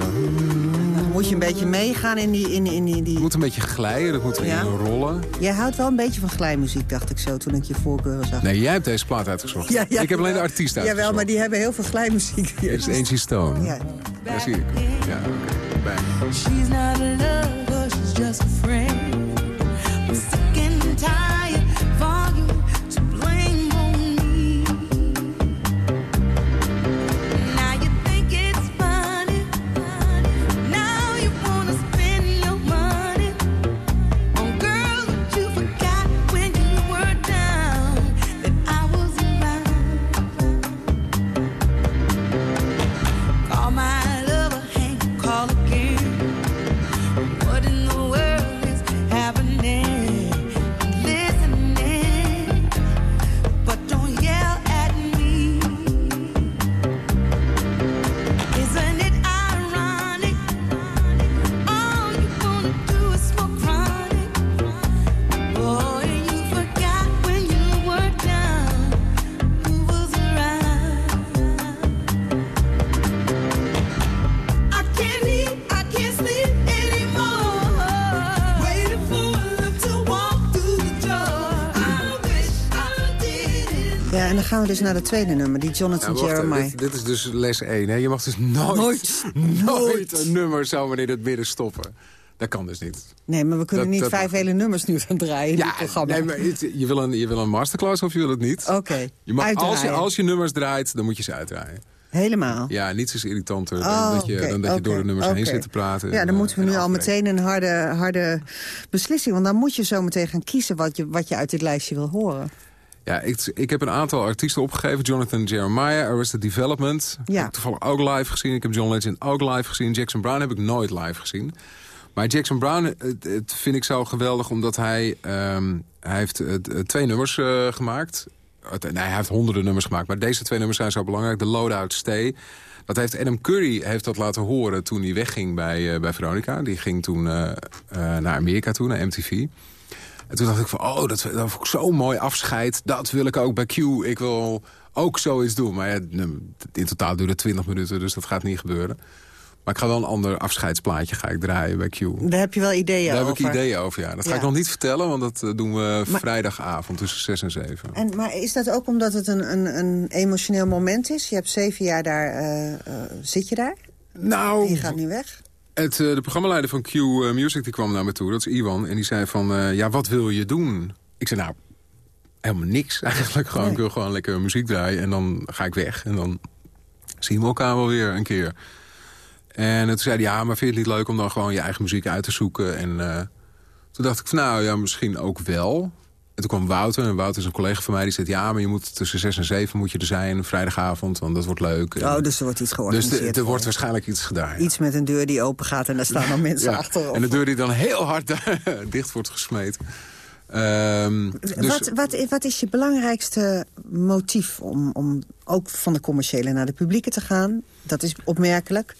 Dan moet je een beetje meegaan in die... In, in die, die... Het moet een beetje glijden, dat moet Ja. rollen. Jij houdt wel een beetje van glijmuziek, dacht ik zo, toen ik je voorkeuren zag. Nee, jij hebt deze plaat uitgezocht. Ja, ja, ik heb alleen de artiest uitgezocht. Jawel, maar die hebben heel veel glijmuziek. Dit is Angie Stone. Ja. Daar zie ik. Ja, oké. Bang. She's not a lover, she's just a friend. Gaan we dus naar de tweede nummer, die Ja, Jonathan Jeremiah. dit, dit is dus les 1. Hè? Je mag dus nooit, Nooit, nooit een nummer zomaar in het midden stoppen. Dat kan dus niet. Nee, maar we kunnen Dat- niet dat vijf hele nummers nu gaan draaien in dit programma. nee, maar het- je, wil een, je wil een masterclass of je wil het niet? Oké, Je mag, als, je, als je nummers draait, dan moet je ze uitdraaien. Helemaal. Ja, niets is irritanter dan Oh, dat je, dan dat je door de nummers heen zit te praten. Ja, dan eh, moeten we en nu al meteen een harde, harde beslissing. Want dan moet je zo meteen gaan kiezen wat je, wat je uit dit lijstje wil horen. Ja, ik, ik heb een aantal artiesten opgegeven. Jonathan Jeremiah, Arrested Development. Ja. Heb ik toevallig ook live gezien. Ik heb John Legend ook live gezien. Jackson Brown heb ik nooit live gezien. Maar Jackson Brown het, het vind ik zo geweldig... omdat hij, ehm, hij heeft eh, twee nummers eh, gemaakt. Nee, hij heeft honderden nummers gemaakt. Maar deze twee nummers zijn zo belangrijk. The Loadout Stay. Dat heeft Adam Curry heeft dat laten horen toen hij wegging bij, eh, bij Veronica. Die ging toen eh, eh, naar Amerika toe, naar MTV. En toen dacht ik van, oh, dat, dat vond ik zo'n mooi afscheid. Dat wil ik ook bij Q. Ik wil ook zoiets doen. Maar ja, in totaal duurde het 20 minuten, dus dat gaat niet gebeuren. Maar ik ga wel een ander afscheidsplaatje ga ik draaien bij Q. Daar heb je wel ideeën Daar over. heb ik ideeën over, ja. Dat ga ik nog niet vertellen, want dat eh, doen we Maar- vrijdagavond tussen 6 en 7. En, maar is dat ook omdat het een, een, een emotioneel moment is? Je hebt zeven jaar daar, eh, eh, zit je daar? Nou... En je gaat nu weg? Het, eh, de programmaleider van Q eh, Music die kwam naar me toe, dat is Iwan. En die zei van, eh, ja, wat wil je doen? Ik zei, nou, helemaal niks eigenlijk. Gewoon, Ik wil gewoon lekker muziek draaien en dan ga ik weg. En dan zien we elkaar wel weer een keer. En toen zei hij, ja, maar vind je het niet leuk om dan gewoon je eigen muziek uit te zoeken? En toen dacht ik van, nou ja, misschien ook wel. En toen kwam Wouter, en Wouter is een collega van mij, die zei... ja, maar je moet tussen 6 en 7 moet je er zijn, vrijdagavond, want dat wordt leuk. Oh, dus er wordt iets dus georganiseerd. de- er wordt waarschijnlijk iets gedaan. Iets met een deur die open gaat en daar staan dan mensen Ja, achter. En de deur die dan heel hard dicht wordt gesmeten. Ehm, dus, wat, wat, wat is je belangrijkste motief om, om ook van de commerciële naar de publieke te gaan? Dat is opmerkelijk.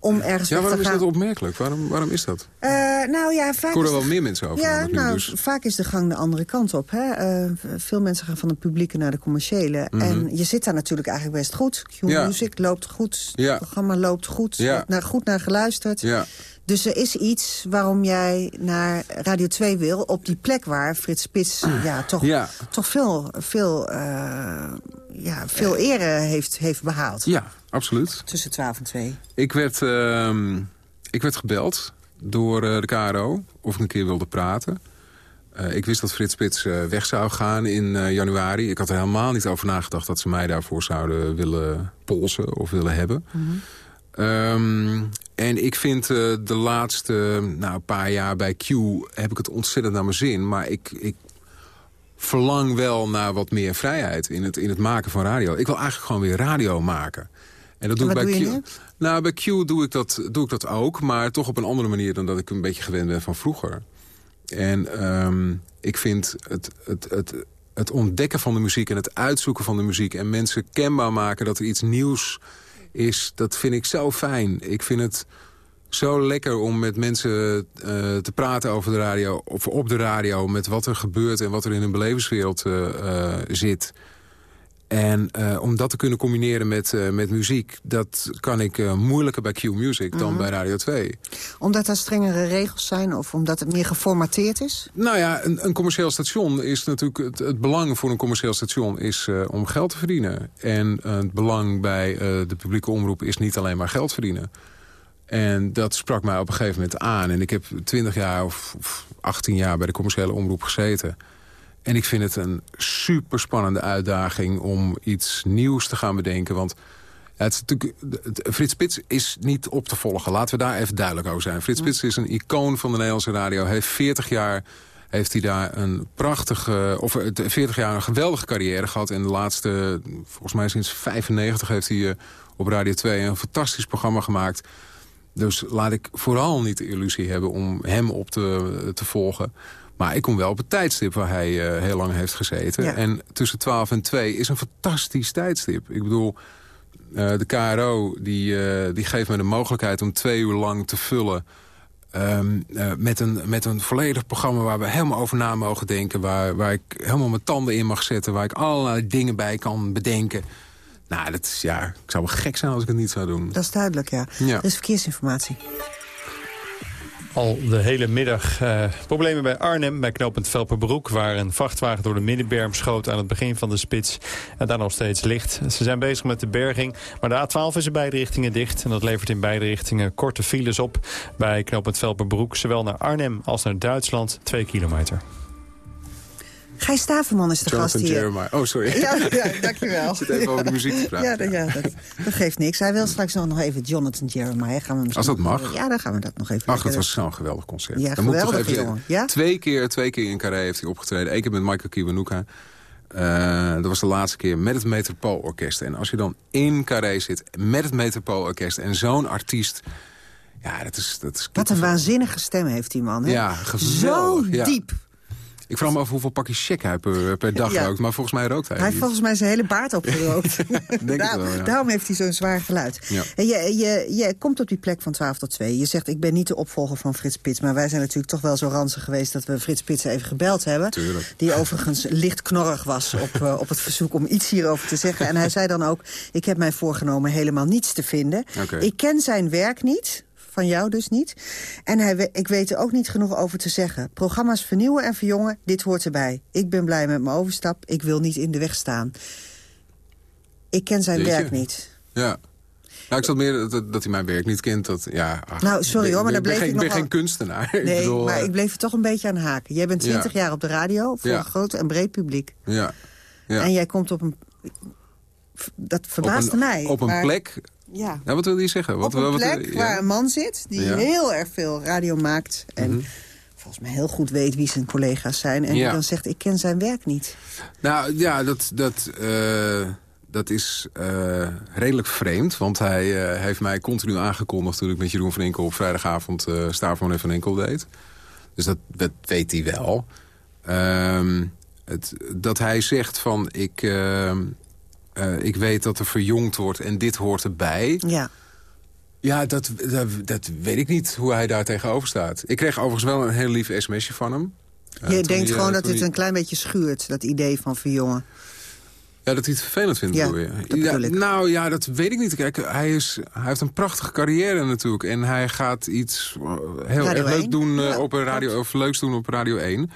Om ergens Ja, weg waarom te is gaan. dat opmerkelijk? Waarom, waarom is dat? Eh, nou ja, vaak Ik hoor er is wel de- meer mensen over Ja, nou, dus. vaak is de gang de andere kant op. Hè? Eh, veel mensen gaan van de publieke naar de commerciële. Mhm. En je zit daar natuurlijk eigenlijk best goed. Ja. Q-Music loopt goed, Ja. het programma loopt goed, Ja. naar, goed naar geluisterd. Ja. Dus er is iets waarom jij naar Radio 2 wil... op die plek waar Frits Spits ja, toch, Ja. toch veel, veel, eh, ja, veel ere heeft, heeft behaald. Ja, absoluut. Tussen 12 en 2. Ik werd, ehm, ik werd gebeld door eh, de KRO of ik een keer wilde praten. Eh, ik wist dat Frits Spits eh, weg zou gaan in eh, januari. Ik had er helemaal niet over nagedacht dat ze mij daarvoor zouden willen polsen of willen hebben. Ehm, en ik vind eh, de laatste nou, paar jaar bij Q heb ik het ontzettend naar mijn zin. Maar ik, ik verlang wel naar wat meer vrijheid in het, in het maken van radio. Ik wil eigenlijk gewoon weer radio maken. En dat doe En ik bij doe Q. Nou, bij Q doe ik, dat, doe ik dat ook, maar toch op een andere manier dan dat ik een beetje gewend ben van vroeger. En ehm, ik vind het, het, het, het ontdekken van de muziek en het uitzoeken van de muziek... en mensen kenbaar maken dat er iets nieuws is, dat vind ik zo fijn. Ik vind het zo lekker om met mensen eh, te praten over de radio... of op de radio met wat er gebeurt en wat er in hun belevingswereld eh, zit... En om dat te kunnen combineren met, met muziek... dat kan ik moeilijker bij Q Music dan Mhm. bij Radio 2. Omdat er strengere regels zijn of omdat het meer geformateerd is? Nou ja, een, een commercieel station is natuurlijk... Het, het belang voor een commercieel station is om geld te verdienen. En het belang bij de publieke omroep is niet alleen maar geld verdienen. En dat sprak mij op een gegeven moment aan. En ik heb 20 jaar of, of 18 jaar bij de commerciële omroep gezeten. En ik vind het een super spannende uitdaging om iets nieuws te gaan bedenken. Want het is natuurlijk, Frits Spits is niet op te volgen. Laten we daar even duidelijk over zijn. Frits Spits is een icoon van de Nederlandse radio. Hij heeft 40 jaar heeft hij daar een prachtige, of eh, 40 jaar een geweldige carrière gehad. En de laatste, volgens mij sinds 95 heeft hij eh, op Radio 2 een fantastisch programma gemaakt. Dus laat ik vooral niet de illusie hebben om hem op te, te volgen. Maar ik kom wel op het tijdstip waar hij eh, heel lang heeft gezeten. Ja. En tussen 12 en 2 is een fantastisch tijdstip. Ik bedoel, eh, de KRO die, eh, die geeft me de mogelijkheid om twee uur lang te vullen... ehm, eh, met, een, met een volledig programma waar we helemaal over na mogen denken... Waar, waar ik helemaal mijn tanden in mag zetten... waar ik allerlei dingen bij kan bedenken. Nou, dat is, ja, ik zou wel gek zijn als ik het niet zou doen. Dat is duidelijk, ja. Ja. Er is verkeersinformatie. Al de hele middag eh, problemen bij Arnhem, bij knooppunt Velperbroek... waar een vrachtwagen door de middenberm schoot aan het begin van de spits... en daar nog steeds ligt. Ze zijn bezig met de berging, maar de A12 is in beide richtingen dicht... en dat levert in beide richtingen korte files op bij knooppunt Velperbroek... zowel naar Arnhem als naar Duitsland, 2 kilometer. Gijs Staverman is de Jonathan gast hier. Jeremiah. Oh, sorry. Ja, ja, dankjewel. Ik zit even over de muziek te praten. Ja, dat, ja dat, dat geeft niks. Hij wil straks nog even Jonathan Jeremiah. Gaan we Als dat mag. Ja, dan gaan we dat nog even... Ach, dat was zo'n geweldig concert. Ja, Dan moet ik even- jongen. Ja? Twee, keer, twee keer in Carré heeft hij opgetreden. Eén keer met Michael Kiwanuka. Eh, dat was de laatste keer met het Metropoolorkest. En als je dan in Carré zit met het Metropoolorkest... en zo'n artiest... Ja, dat is... Dat is Wat een waanzinnige stem heeft die man, hè? Ja, geweldig. Zo ja. Ik vraag me af hoeveel pakjes check hij per, per dag Ja. rookt. Maar volgens mij rookt hij Hij heeft volgens mij zijn hele baard opgerookt. Denk het wel, ja. Daarom heeft hij zo'n zwaar geluid. Ja. En je, je, je komt op die plek van 12 tot 2. Je zegt, ik ben niet de opvolger van Frits Pits. Maar wij zijn natuurlijk toch wel zo ranzig geweest... dat we Frits Pits even gebeld hebben. Tuurlijk. Die overigens licht knorrig was op, eh, op het verzoek om iets hierover te zeggen. En hij zei dan ook, ik heb mij voorgenomen helemaal niets te vinden. Ik ken zijn werk niet... Van jou dus niet. En hij, ik weet er ook niet genoeg over te zeggen. Programma's vernieuwen en verjongen, dit hoort erbij. Ik ben blij met mijn overstap. Ik wil niet in de weg staan. Ik ken zijn Jeetje. werk niet. Ja. Nou, ik zat meer dat, dat hij mijn werk niet kent. Dat, ja, ach, Nou, sorry ik hoor, maar daar bleef ik ik ik ben geen kunstenaar. ik Nee, bedoel, maar ik bleef er toch een beetje aan haken. Jij bent Ja. 20 jaar op de radio voor Ja. een groot en breed publiek. Ja. ja. En jij komt op een... Dat verbaasde op een, mij. Op een maar- plek... Ja. Ja, wat wil je zeggen? Wat, op een wat- plek waar een man zit die heel erg veel radio maakt... en Mhm. volgens mij heel goed weet wie zijn collega's zijn... en Ja. die dan zegt, ik ken zijn werk niet. Nou ja, dat, dat, eh, dat is eh, redelijk vreemd. Want hij eh, heeft mij continu aangekondigd toen ik met Jeroen van Enkel op vrijdagavond uh, en van Enkel deed. Dus dat, dat weet hij wel. Ehm, het, dat hij zegt van ik, eh, ik weet dat er verjongd wordt en dit hoort erbij. Ja. Ja, dat, dat, dat weet ik niet hoe hij daar tegenover staat. Ik kreeg overigens wel een heel lief sms'je van hem. Eh, je toen denkt hij, gewoon eh, dat dit hij- een klein beetje schuurt, dat idee van verjongen. Ja, dat hij het vervelend vindt, Ja, je? ja. Nou ja, dat weet ik niet. Kijk, hij, is, hij heeft een prachtige carrière natuurlijk. En hij gaat iets eh, heel erg leuk 1, doen, eh, ja, op een radio, of leuks doen op Radio 1.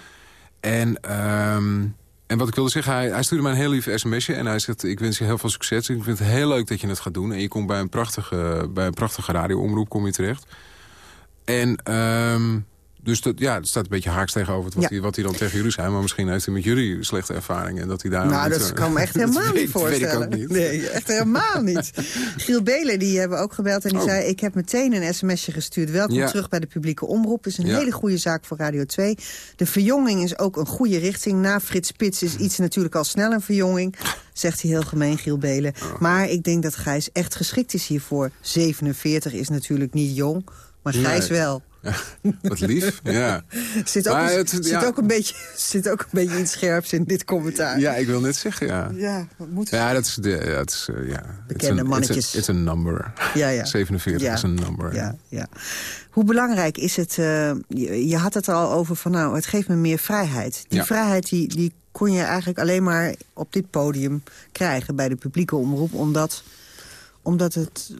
En, ehm, en wat ik wilde zeggen, hij, hij stuurde mij een heel lief sms'je. En hij zegt, ik wens je heel veel succes. Ik vind het heel leuk dat je het gaat doen. En je komt bij een prachtige, bij een prachtige radioomroep kom je terecht. En... ehm, dus dat, ja, staat een beetje haaks tegenover wat, Ja. hij, wat hij dan tegen jullie zei. Maar misschien heeft hij met jullie slechte ervaringen. En dat hij daar nou, niet, dat eh, kan me echt helemaal niet dat weet ik voorstellen. ook niet. Nee, echt helemaal niet. Giel Belen, die hebben we ook gebeld en die Oh. zei... ik heb meteen een sms'je gestuurd. Welkom Ja. terug bij de publieke omroep. is een Ja. hele goede zaak voor Radio 2. De verjonging is ook een goede richting. Na Frits Spits is iets natuurlijk al snel een verjonging. Zegt hij heel gemeen, Giel Belen. Oh. Maar ik denk dat Gijs echt geschikt is hiervoor. 47 is natuurlijk niet jong, maar Gijs Nee. wel. Wat lief, ja. Zit ook, Maar het- zit, ja. ook een beetje, zit ook een beetje iets scherps in dit commentaar. Ja, ik wil net zeggen, ja. Ja, wat moet Ja, dat is, de, dat is uh, ja. Bekende mannetjes. Het is een number. Ja, ja. 47 Ja. is een number. Ja, ja. Hoe belangrijk is het... eh, je, je had het al over van, nou, het geeft me meer vrijheid. Die vrijheid die, die kon je eigenlijk alleen maar op dit podium krijgen... bij de publieke omroep, omdat, omdat, het,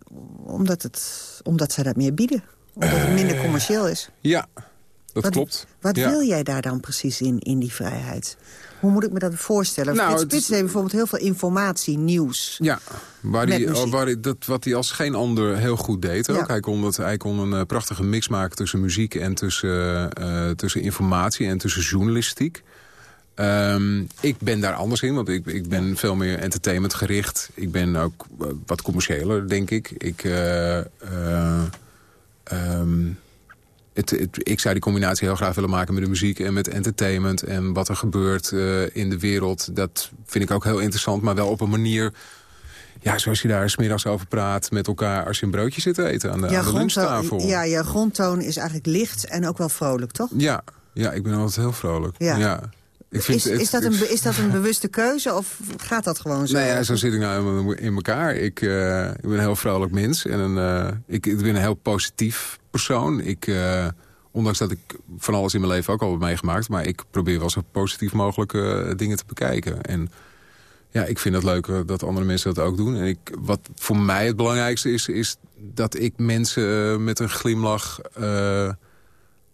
omdat, het, omdat zij dat meer bieden. Omdat het minder commercieel is. Ja, dat Wat- klopt. Wat ja. wil jij daar dan precies in, in die vrijheid? Hoe moet ik me dat voorstellen? Nou, Frits Spits heeft bijvoorbeeld heel veel informatie, nieuws. Ja, waar muziek. waar dat, wat hij als geen ander heel goed deed ook. Ja. Hij, kon dat, hij kon een eh, prachtige mix maken tussen muziek en tussen, eh, tussen informatie en tussen journalistiek. Ehm, ik ben daar anders in, want ik, ik ben veel meer entertainment gericht. Ik ben ook eh, wat commerciëler, denk ik. Ik, eh, eh, ehm, het, het- ik zou die combinatie heel graag willen maken met de muziek en met entertainment. En wat er gebeurt eh, in de wereld, dat vind ik ook heel interessant. Maar wel op een manier, ja, zoals je daar smiddags over praat met elkaar... als je een broodje zit te eten aan de, aan de lunchtafel. ja, je grondtoon is eigenlijk licht en ook wel vrolijk, toch? Ja, ja, ik ben altijd heel vrolijk. Ja. Ja. Ik vind Is, het- is, dat een, is dat een bewuste keuze of gaat dat gewoon zo? Nee, ja, zo zit ik nou in- elkaar. Ik, eh, ik ben een heel vrolijk mens. En een, eh, ik, ik ben een heel positief persoon. Ik, eh, ondanks dat ik van alles in mijn leven ook al heb meegemaakt... maar ik probeer wel zo positief mogelijk dingen te bekijken. En ja, ik vind het leuk dat andere mensen dat ook doen. En ik, wat voor mij het belangrijkste is... is dat ik mensen met een glimlach...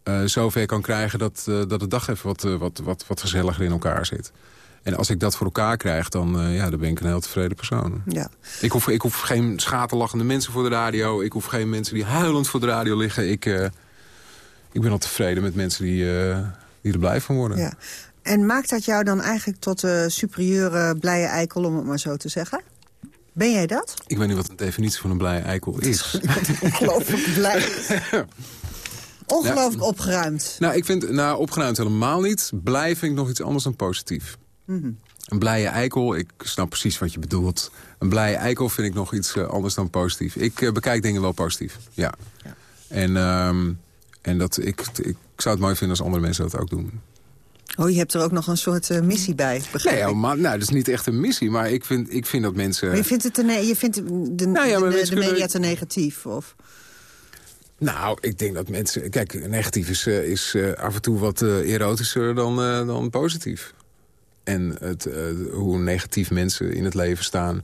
eh, zover kan krijgen dat, eh, dat de dag even wat, eh, wat, wat, wat gezelliger in elkaar zit. En als ik dat voor elkaar krijg, dan, ja, dan ben ik een heel tevreden persoon. Ja. Ik hoef, ik hoef geen schaterlachende mensen voor de radio. Ik hoef geen mensen die huilend voor de radio liggen. Ik, ik ben al tevreden met mensen die, die er blij van worden. Ja. En maakt dat jou dan eigenlijk tot de superieure blije eikel, om het maar zo te zeggen? Ben jij dat? Ik weet niet wat de definitie van een blije eikel is. Ongelooflijk blij. Ongelooflijk opgeruimd. Nou, ik vind, nou, opgeruimd helemaal niet. Blij vind ik nog iets anders dan positief. Mhm. Een blije eikel, ik snap precies wat je bedoelt. Een blije eikel vind ik nog iets eh, anders dan positief. Ik eh, bekijk dingen wel positief, ja. En, ehm, en dat, ik, ik zou het mooi vinden als andere mensen dat ook doen. Oh, je hebt er ook nog een soort eh, missie bij, begrijp Nee, ik. nou, dat is niet echt een missie, maar ik vind, ik vind dat mensen... Maar je vindt, het te je vindt de, Nou ja, de- de media te negatief? Of? Nou, ik denk dat mensen... Kijk, negatief is, eh, is eh, af en toe wat eh, erotischer dan, dan positief. En het, hoe negatief mensen in het leven staan...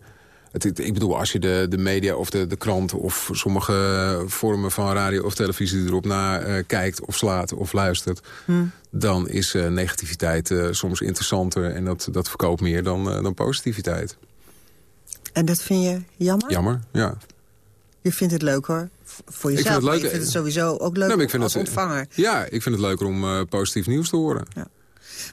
Het, ik bedoel, als je de, de media of de, de krant... of sommige vormen van radio of televisie erop na kijkt... of slaat of luistert... Hm. dan is negativiteit soms interessanter... en dat, dat verkoopt meer dan, dan positiviteit. En dat vind je jammer? Jammer, ja. Je vindt het leuk hoor, voor Ik jezelf. vind het leuk, je vindt het eh, sowieso ook leuk Nou, ik als het- ontvanger. Ja, ik vind het leuker om eh, positief nieuws te horen.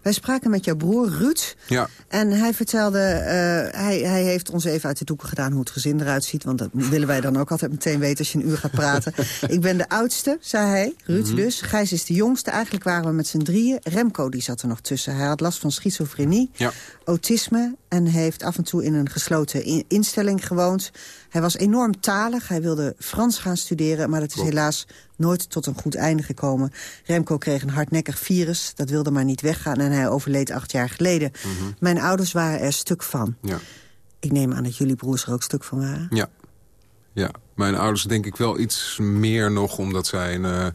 Wij spraken met jouw broer Ruud. Ja. En hij vertelde, eh, hij, hij heeft ons even uit de doeken gedaan hoe het gezin eruit ziet. Want dat willen wij dan ook altijd meteen weten als je een uur gaat praten. ik ben de oudste, zei hij. Ruud Mhm. dus. Gijs is de jongste. Eigenlijk waren we met z'n drieën. Remco die zat er nog tussen. Hij had last van schizofrenie, Ja. autisme... en heeft af en toe in een gesloten in- instelling gewoond. Hij was enorm talig. Hij wilde Frans gaan studeren, maar dat is helaas nooit tot een goed einde gekomen. Remco kreeg een hardnekkig virus, dat wilde maar niet weggaan... en hij overleed acht jaar geleden. Mijn ouders waren er stuk van. Ja. Ik neem aan dat jullie broers er ook stuk van waren. Ja. Ja, mijn ouders denk ik wel iets meer nog... omdat zij een, eh,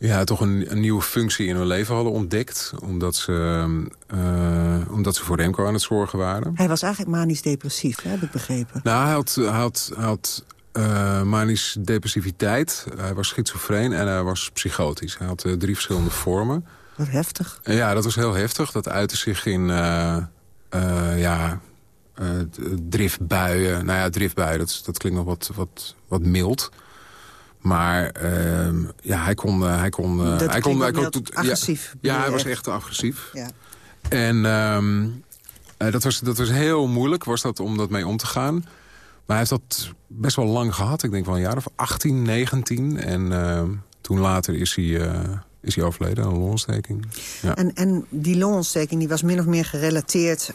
ja, toch een, een nieuwe functie in hun leven hadden ontdekt. Omdat ze, eh, omdat ze voor Remco aan het zorgen waren. Hij was eigenlijk manisch depressief, hè, heb ik begrepen. Nou, hij had, hij had, hij had eh, manisch depressiviteit. Hij was schizofreen en hij was psychotisch. Hij had eh, drie verschillende vormen. Wat heftig. En ja, dat was heel heftig. Dat uitte zich in ja, driftbuien. Nou ja, driftbuien, dat, dat klinkt nog wat, wat, wat mild. Maar ehm, ja, hij kon... eh, hij kon, eh, hij kon, hij kon agressief, Ja, hij was echt? agressief. Ja. En ehm, eh, dat, was, dat was heel moeilijk, was dat, om dat mee om te gaan. Maar hij heeft dat best wel lang gehad. Ik denk wel een jaar of 18, 19. En ehm, toen later is hij, is hij overleden aan een longontsteking. Ja. En, en die longontsteking die was min of meer gerelateerd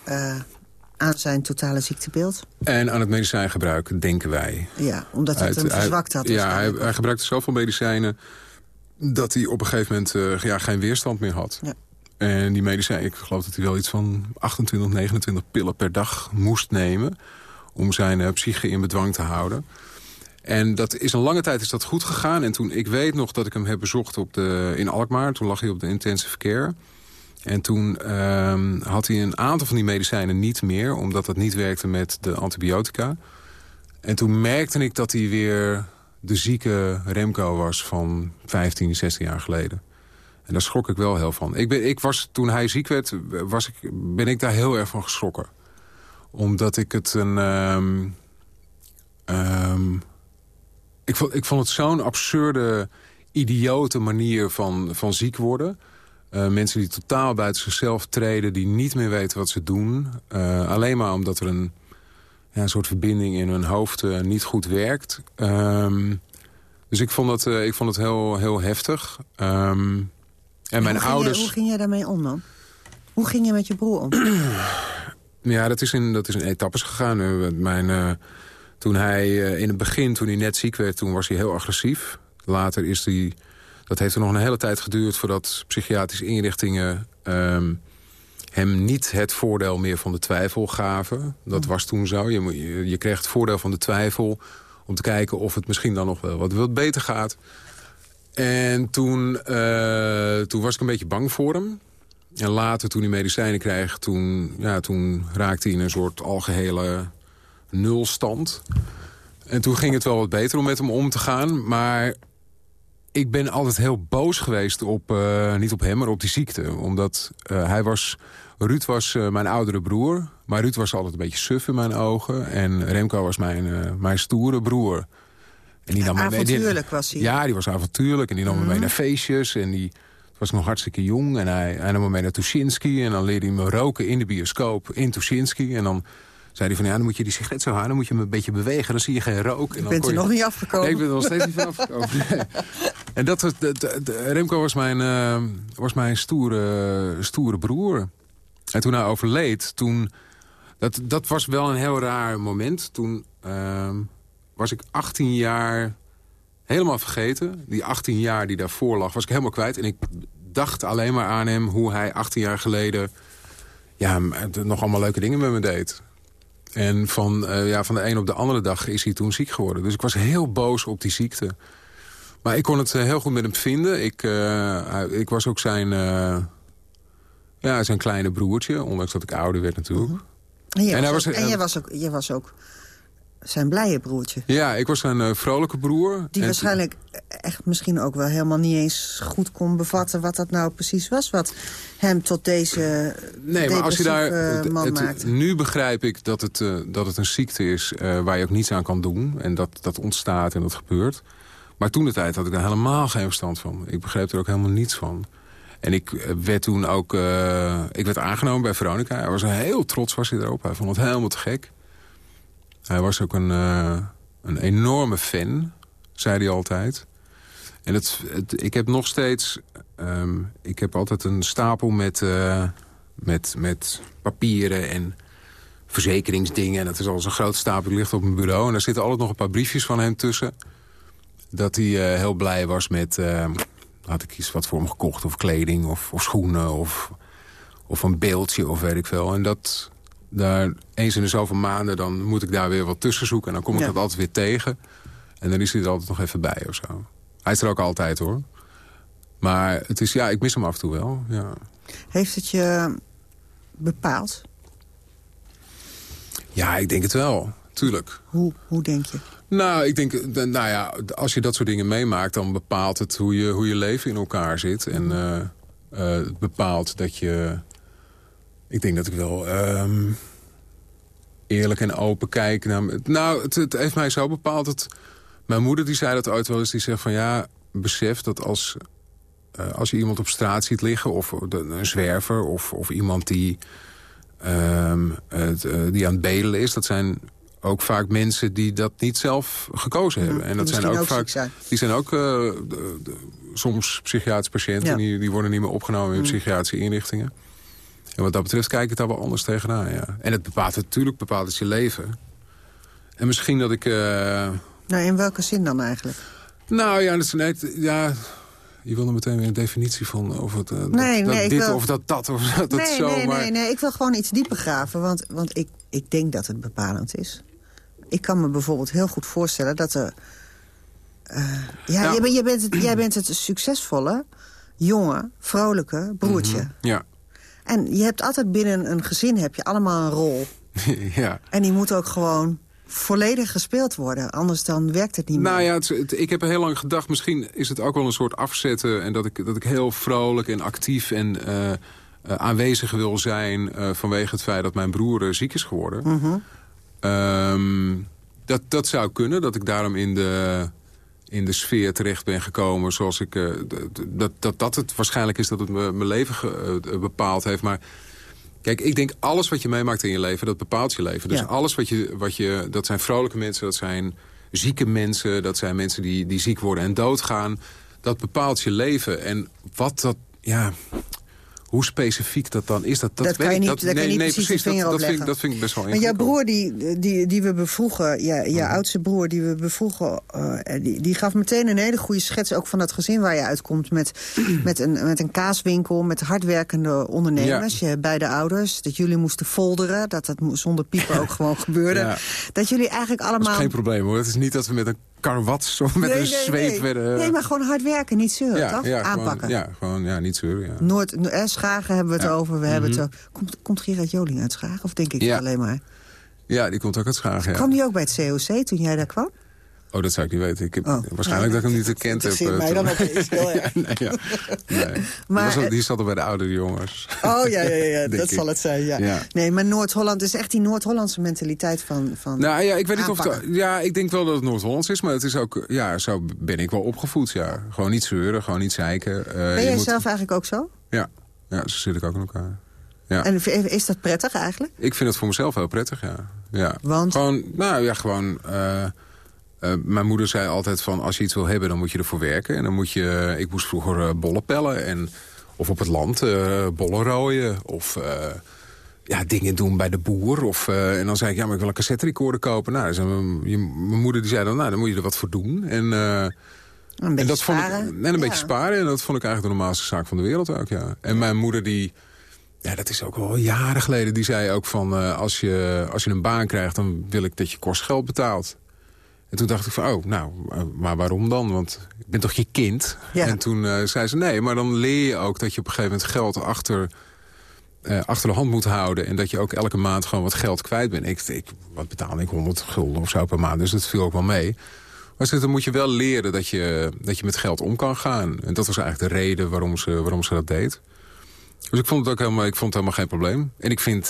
aan zijn totale ziektebeeld. En aan het medicijngebruik, denken wij. Ja, omdat het Uit- hem hij- verzwakt had. Ja, hij, hij gebruikte zoveel medicijnen... dat hij op een gegeven moment eh, ja, geen weerstand meer had. Ja. En die medicijnen, ik geloof dat hij wel iets van 28, 29 pillen per dag moest nemen... om zijn eh, psyche in bedwang te houden. En dat is een lange tijd is dat goed gegaan. En toen, ik weet nog dat ik hem heb bezocht op de, in Alkmaar. Toen lag hij op de intensive care. En toen ehm, had hij een aantal van die medicijnen niet meer... omdat dat niet werkte met de antibiotica. En toen merkte ik dat hij weer de zieke Remco was van 15, 16 jaar geleden. En daar schrok ik wel heel van. Ik ben, ik was, toen hij ziek werd, was ik, ben ik daar heel erg van geschrokken. Omdat ik het een... ehm, ehm, ik, vond, ik vond het zo'n absurde, idiote manier van, van ziek worden. Eh, mensen die totaal buiten zichzelf treden, die niet meer weten wat ze doen. Eh, alleen maar omdat er een, ja, een soort verbinding in hun hoofd eh, niet goed werkt. Ehm, dus ik vond eh, ik vond het heel, heel heftig. Ehm, en mijn hoe ouders... Je, hoe ging jij daarmee om dan? Hoe ging je met je broer om? Ja, dat is in, dat is in etappes gegaan. Mijn, toen hij in het begin, toen hij net ziek werd, toen was hij heel agressief. Later is hij... Dat heeft er nog een hele tijd geduurd voordat psychiatrische inrichtingen... ehm, hem niet het voordeel meer van de twijfel gaven. Dat was toen zo. Je, je kreeg het voordeel van de twijfel om te kijken of het misschien dan nog wel wat, wat beter gaat. En toen, eh, toen was ik een beetje bang voor hem. En later, toen hij medicijnen kreeg, toen, ja, toen raakte hij in een soort algehele nulstand. En toen ging het wel wat beter om met hem om te gaan. Maar ik ben altijd heel boos geweest op, eh, niet op hem, maar op die ziekte. Omdat eh, hij was, Ruud was eh, mijn oudere broer. Maar Ruud was altijd een beetje suf in mijn ogen. En Remco was mijn, mijn stoere broer. En die nam me mee- die- Avontuurlijk was hij. Ja, die was avontuurlijk. En die nam me mee Mhm. naar feestjes. En die was nog hartstikke jong. En hij, hij nam me mee naar Tuschinski. En dan leerde hij me roken in de bioscoop in Tuschinski. En dan zei hij van, ja, dan moet je die sigaret zo houden. Dan moet je hem een beetje bewegen. Dan zie je geen rook. En Je dan bent er nog niet afgekomen. Nee, ik ben er nog steeds niet van afgekomen. Nee. En dat was, Remco was mijn, eh, was mijn stoere, stoere broer. En toen hij overleed, toen... Dat, dat was wel een heel raar moment. Toen ehm, was ik 18 jaar helemaal vergeten. Die 18 jaar die daarvoor lag, was ik helemaal kwijt. En ik dacht alleen maar aan hem, hoe hij 18 jaar geleden... Ja, nog allemaal leuke dingen met me deed. En van, eh, ja, van de een op de andere dag is hij toen ziek geworden. Dus ik was heel boos op die ziekte. Maar ik kon het eh, heel goed met hem vinden. Ik, eh, ik was ook zijn, ja, zijn kleine broertje. Ondanks dat ik ouder werd natuurlijk. En, jij En was, was- ook, en jij, was ook, jij was ook zijn blije broertje. Ja, ik was zijn eh, vrolijke broer. Die waarschijnlijk echt misschien ook wel helemaal niet eens goed kon bevatten... wat dat nou precies was, wat hem tot deze Nee, maar als je daar. het- het- maakte. nu begrijp ik dat het, eh, dat het een ziekte is eh, waar je ook niets aan kan doen. En dat dat ontstaat en dat gebeurt. Maar toen de tijd had ik daar helemaal geen verstand van. Ik begreep er ook helemaal niets van. En ik eh, werd toen ook. eh, ik werd aangenomen bij Veronica. Hij was heel trots was hij erop. Hij vond het helemaal te gek. Hij was ook een, eh, een enorme fan, zei hij altijd. En het, ik heb nog steeds... ehm, ik heb altijd een stapel met, eh, met, met papieren en verzekeringsdingen. En dat is al zo'n groot stapel, ligt op mijn bureau. En daar zitten altijd nog een paar briefjes van hem tussen. Dat hij eh, heel blij was met... eh, had ik iets wat voor hem gekocht, of kleding, of, of schoenen... Of, of een beeldje, of weet ik veel. En dat, daar eens in de zoveel maanden... dan moet ik daar weer wat tussen zoeken. En dan kom ik Ja. dat altijd weer tegen. En dan is hij er altijd nog even bij of zo. Hij is er ook altijd, hoor. Maar het is, ja, ik mis hem af en toe wel, ja. Heeft het je bepaald? Ja, ik denk het wel. Tuurlijk. Hoe, hoe denk je? Nou, ik denk, nou ja, als je dat soort dingen meemaakt... dan bepaalt het hoe je, hoe je leven in elkaar zit. En eh, eh, het bepaalt dat je... Ik denk dat ik wel ehm, eerlijk en open kijk. Naar, nou, het, het heeft mij zo bepaald dat... Mijn moeder die zei dat ooit wel eens. Die zegt van ja, besef dat als, eh, als je iemand op straat ziet liggen... of een zwerver of, of iemand die, ehm, het, eh, die aan het bedelen is... dat zijn ook vaak mensen die dat niet zelf gekozen hebben. En dat zijn ook, vaak, zijn. die zijn ook eh, de- de- soms psychiatrische patiënten. Ja. Die, die worden niet meer opgenomen in Mm. psychiatrische inrichtingen. En wat dat betreft kijk ik daar wel anders tegenaan, ja. En het bepaalt natuurlijk bepaalt het je leven. En misschien dat ik... eh, Nou, in welke zin dan eigenlijk? nou ja, dat is ja, je wil er meteen weer een definitie van. Of het, eh, Nee, dat, nee, dit wil- of dat dat of dat, dat nee, zo. nee, maar nee, nee, ik wil gewoon iets dieper graven. Want, want ik, ik denk dat het bepalend is. Ik kan me bijvoorbeeld heel goed voorstellen dat er... eh, ja, Nou. jij, bent, jij, bent het, jij bent het succesvolle, jonge, vrolijke broertje. Mhm, Ja, En je hebt altijd binnen een gezin heb je allemaal een rol. ja. En die moet ook gewoon volledig gespeeld worden. Anders dan werkt het niet meer. Nou ja, het, het- ik heb heel lang gedacht, misschien is het ook wel een soort afzetten... en dat ik, dat ik heel vrolijk en actief en eh, aanwezig wil zijn... eh, vanwege het feit dat mijn broer ziek is geworden. Mhm. Ehm, dat, dat zou kunnen, dat ik daarom in de, in de sfeer terecht ben gekomen... zoals ik... eh, dat, dat dat het waarschijnlijk is dat het me- mijn leven ge- eh, bepaald heeft. Maar kijk, ik denk alles wat je meemaakt in je leven, dat bepaalt je leven. Dus Ja. alles wat je, wat je... Dat zijn vrolijke mensen, dat zijn zieke mensen... dat zijn mensen die, die ziek worden en doodgaan. Dat bepaalt je leven. En wat dat... Ja, hoe specifiek dat dan is, dat, dat, Dat kan je niet- daar kan je niet nee, precies. Dat, vinger op dat, vind dat vind ik best wel Maar jouw broer, die, die, die we bevroegen, ja, jouw oudste broer, die we bevroegen... eh, die, die gaf meteen een hele goede schets ook van dat gezin waar je uitkomt... met, met, een, met een kaaswinkel, met hardwerkende ondernemers. Je hebt beide ouders, dat jullie moesten folderen... dat dat zonder piepen ook gewoon gebeurde. Ja. Dat jullie eigenlijk Dat is allemaal... geen probleem hoor. Het is niet dat we met een karwat zo met Nee, een nee, zweep nee. werden... Nee, maar gewoon hard werken, niet zeuren, ja, toch? ja, Aanpakken. Gewoon, ja, gewoon ja, niet zeuren. Ja. Noord, no- eh, Schagen hebben we het over. We hebben Mhm. het, o- komt, komt Gerard Joling uit Schagen? Of denk ik alleen maar? ja, die komt ook uit Schagen. Ja. Kwam die ook bij het COC toen jij daar kwam? Oh, dat zou ik niet weten. Ik heb, Oh. waarschijnlijk dat ik hem niet gekend heb. interesseert mij eh, dan toen- opeens heel erg. ja, nee, ja. nee. Die Maar, was al- eh, die zat al bij de oudere jongens. Oh ja, ja, ja, dat ik. zal het zijn. Ja. Ja. Nee, maar Noord-Holland is echt die Noord-Hollandse mentaliteit van, van Nou ja, ik weet niet of het, ja, ik denk wel dat het Noord-Hollands is, maar het is ook, ja, zo ben ik wel opgevoed, ja. Gewoon niet zeuren, gewoon niet zeiken. Eh, Ben je jij moet- zelf eigenlijk ook zo? Ja, ja, zo zit ik ook in elkaar. Ja. En is dat prettig eigenlijk? Ik vind het voor mezelf heel prettig, ja. ja. Want? Gewoon, nou ja, gewoon... eh, mijn moeder zei altijd van, als je iets wil hebben, dan moet je ervoor werken. En dan moet je... Ik moest vroeger eh, bollen pellen en... Of op het land eh, bollen rooien. Of ja, dingen doen bij de boer. Of, en dan zei ik, ja, maar ik wil een cassette recorder kopen. Nou, mijn, je- mijn moeder die zei dan, nou, dan moet je er wat voor doen. En, Een beetje en dat vond ik, en een Ja. beetje sparen. En dat vond ik eigenlijk de normaalste zaak van de wereld ook, ja. En mijn moeder die... Ja, dat is ook al jaren geleden. Die zei ook van, als, je, als je een baan krijgt... dan wil ik dat je kostgeld betaalt. En toen dacht ik van, oh, nou, eh, maar waarom dan? Want ik ben toch je kind? Ja. En toen eh, zei ze, nee, maar dan leer je ook... dat je op een gegeven moment geld achter, eh, achter de hand moet houden... en dat je ook elke maand gewoon wat geld kwijt bent. Ik, ik, wat betaalde ik? 100 gulden of zo per maand, dus dat viel ook wel mee. Maar ze dan moet je wel leren dat je, dat je met geld om kan gaan. En dat was eigenlijk de reden waarom ze, waarom ze dat deed. Dus ik vond het ook helemaal, ik vond het helemaal geen probleem. En ik vind,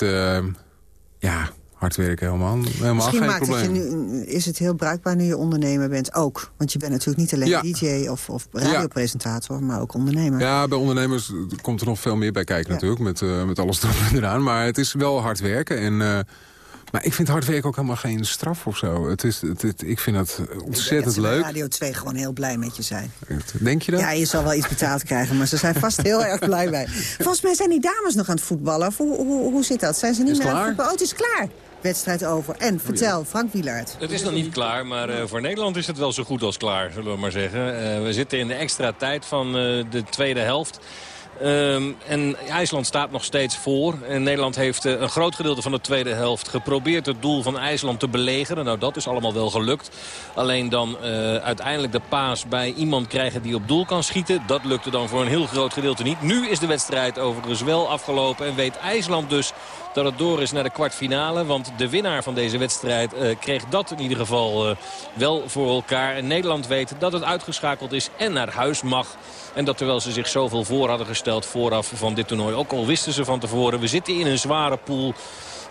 ja, hard werken helemaal, helemaal Misschien geen maakt het probleem. je nu, is het heel bruikbaar nu je ondernemer bent ook. Want je bent natuurlijk niet alleen Ja. DJ of, of radiopresentator, maar ook ondernemer. Ja, bij ondernemers komt er nog veel meer bij kijken natuurlijk. Met, eh, met alles erop en eraan. Maar het is wel hard werken. En, eh, maar ik vind hard werken ook helemaal geen straf of zo. Het is, het, het- ik vind het Ik denk ontzettend dat ze bij leuk. Radio 2 gewoon heel blij met je zijn. Denk je dat? Ja, je zal wel iets betaald krijgen, maar ze zijn vast heel erg blij bij. Volgens mij zijn die dames nog aan het voetballen. Of hoe, hoe, hoe zit dat? Zijn ze niet meer aan het voetballen? Oh, het is klaar. Wedstrijd over. En vertel, Frank Wielaert. Het is nog niet klaar, maar eh, voor Nederland is het wel zo goed als klaar, zullen we maar zeggen. Eh, we zitten in de extra tijd van eh, de tweede helft. Ehm, en IJsland staat nog steeds voor. En Nederland heeft een groot gedeelte van de tweede helft geprobeerd het doel van IJsland te belegeren. Nou, dat is allemaal wel gelukt. Alleen dan eh, uiteindelijk de paas bij iemand krijgen die op doel kan schieten. Dat lukte dan voor een heel groot gedeelte niet. Nu is de wedstrijd overigens wel afgelopen en weet IJsland dus dat het door is naar de kwartfinale. Want de winnaar van deze wedstrijd eh, kreeg dat in ieder geval eh, wel voor elkaar. En Nederland weet dat het uitgeschakeld is en naar huis mag. En dat terwijl ze zich zoveel voor hadden gesteld vooraf van dit toernooi. Ook al wisten ze van tevoren, we zitten in een zware pool.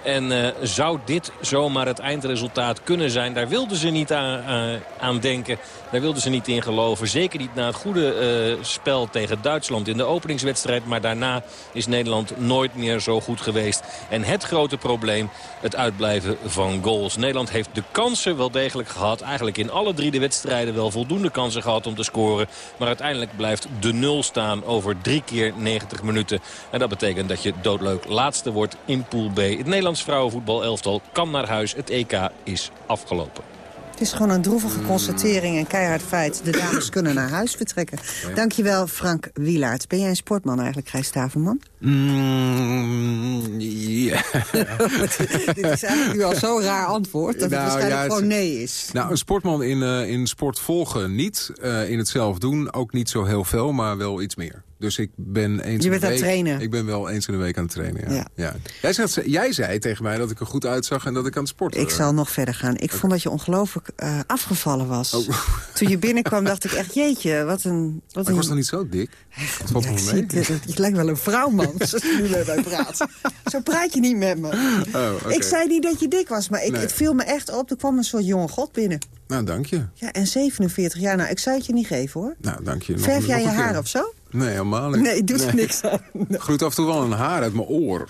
En eh, zou dit zomaar het eindresultaat kunnen zijn? Daar wilden ze niet aan, aan denken. Daar wilden ze niet in geloven. Zeker niet na het goede eh, spel tegen Duitsland in de openingswedstrijd. Maar daarna is Nederland nooit meer zo goed geweest. En het grote probleem, het uitblijven van goals. Nederland heeft de kansen wel degelijk gehad. Eigenlijk in alle drie de wedstrijden wel voldoende kansen gehad om te scoren. Maar uiteindelijk blijft de nul staan over drie keer 90 minuten. En dat betekent dat je doodleuk laatste wordt in Pool B. Het Nederlands vrouwenvoetbal-elftal kan naar huis. Het EK is afgelopen. Het is gewoon een droevige constatering en keihard feit. De dames kunnen naar huis vertrekken. Dankjewel, Frank Wielaert. Ben jij een sportman eigenlijk, Gijs Staverman? Mm, ja. Dit is eigenlijk nu al zo'n raar antwoord... dat het Nou, waarschijnlijk ja, het- gewoon nee is. Nou, een sportman in, eh, in sport volgen niet. Eh, in het zelf doen ook niet zo heel veel, maar wel iets meer. Dus ik ben eens Je in bent aan het trainen. Ik ben wel eens in de week aan het trainen, ja. Ja. ja. Jij, zegt, jij zei tegen mij dat ik er goed uitzag en dat ik aan het sporten Ik zal nog verder gaan. Ik vond dat je ongelooflijk eh, afgevallen was. Oh. Toen je binnenkwam dacht ik echt, jeetje, wat een... Wat Maar ik was nog niet zo dik. Het valt Ja, ik mee. het, lijkt wel een vrouw, man. Zoals je nu mij praat. Zo praat je niet met me. Oh. Ik zei niet dat je dik was, maar ik, Nee. het viel me echt op. Er kwam een soort jonge god binnen. Nou, dank je. Ja, en 47 jaar. Nou, ik zou het je niet geven, hoor. Nou, dank je. Nog- Verf jij je keer. haar of zo? Nee, helemaal niet. Nee, doet er niks aan. Groeit af en toe wel een haar uit mijn oor.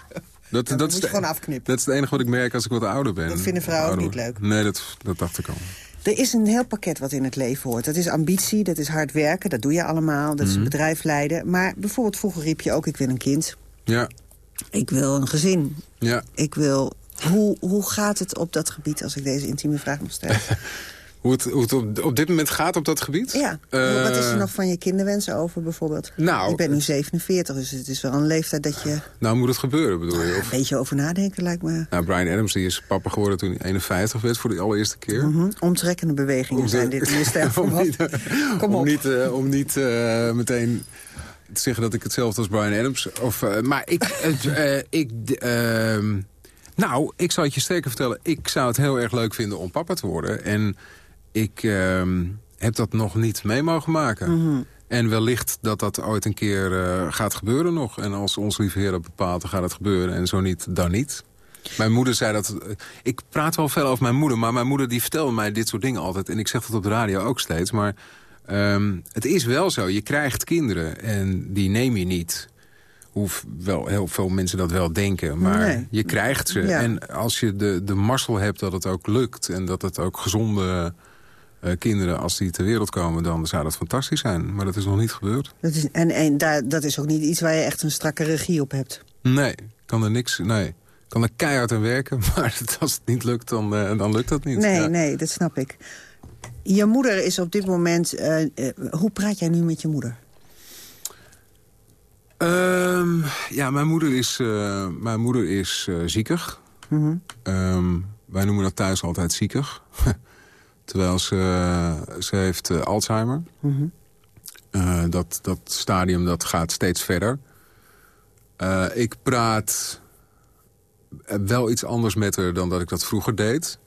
Dat, dat, moet is je de- gewoon afknippen. Dat is het enige wat ik merk als ik wat ouder ben. Dat vinden vrouwen Ouder niet leuk. Nee, dat, dat dacht ik al. Er is een heel pakket wat in het leven hoort. Dat is ambitie, dat is hard werken, dat doe je allemaal. Dat is een Mhm. bedrijf leiden. Maar bijvoorbeeld vroeger riep je ook, ik wil een kind. Ja, Ik wil een gezin. ja. Ik wil... Hoe, hoe gaat het op dat gebied, als ik deze intieme vraag mag stellen? Hoe het, hoe het op, op dit moment gaat op dat gebied? Ja, Eh, wat is er nog van je kinderwensen over bijvoorbeeld? Nou, ik ben nu 47, dus het is wel een leeftijd dat je Nou, moet het gebeuren, bedoel je? een Of, beetje over nadenken lijkt me. nou, Brian Adams die is papa geworden toen hij 51 werd voor de allereerste keer. Mhm. Omtrekkende bewegingen Om zijn dit in je stijl om niet, Kom om op. niet, eh, om niet eh, meteen te zeggen dat ik hetzelfde als Brian Adams... Of, eh, maar ik... eh, ik ehm, nou, ik zal het je sterker vertellen. Ik zou het heel erg leuk vinden om papa te worden. En ik ehm, heb dat nog niet mee mogen maken. Mhm. En wellicht dat dat ooit een keer eh, gaat gebeuren nog. En als ons lieve heer dat bepaalt, dan gaat het gebeuren. En zo niet, dan niet. Mijn moeder zei dat... eh, Ik praat wel veel over mijn moeder, maar mijn moeder die vertelde mij dit soort dingen altijd. En ik zeg dat op de radio ook steeds. Maar ehm, het is wel zo, je krijgt kinderen en die neem je niet. Hoe wel heel veel mensen dat wel denken, maar Nee. je krijgt ze. Ja. En als je de, de mazzel hebt dat het ook lukt... en dat het ook gezonde kinderen, als die ter wereld komen... dan zou dat fantastisch zijn. Maar dat is nog niet gebeurd. Dat is, en en daar, dat is ook niet iets waar je echt een strakke regie op hebt. Nee, kan er niks... Nee, kan er keihard aan werken. Maar als het niet lukt, dan, eh, dan lukt dat niet. Nee, Ja. nee, dat snap ik. Je moeder is op dit moment... eh, eh, hoe praat jij nu met je moeder? Ehm, ja, mijn moeder is, eh, mijn moeder is eh, ziekig. Mhm. Ehm, wij noemen dat thuis altijd ziekig. Terwijl ze, ze heeft eh, Alzheimer. Mhm. Eh, dat, dat stadium dat gaat steeds verder. Eh, ik praat wel iets anders met haar dan dat ik dat vroeger deed.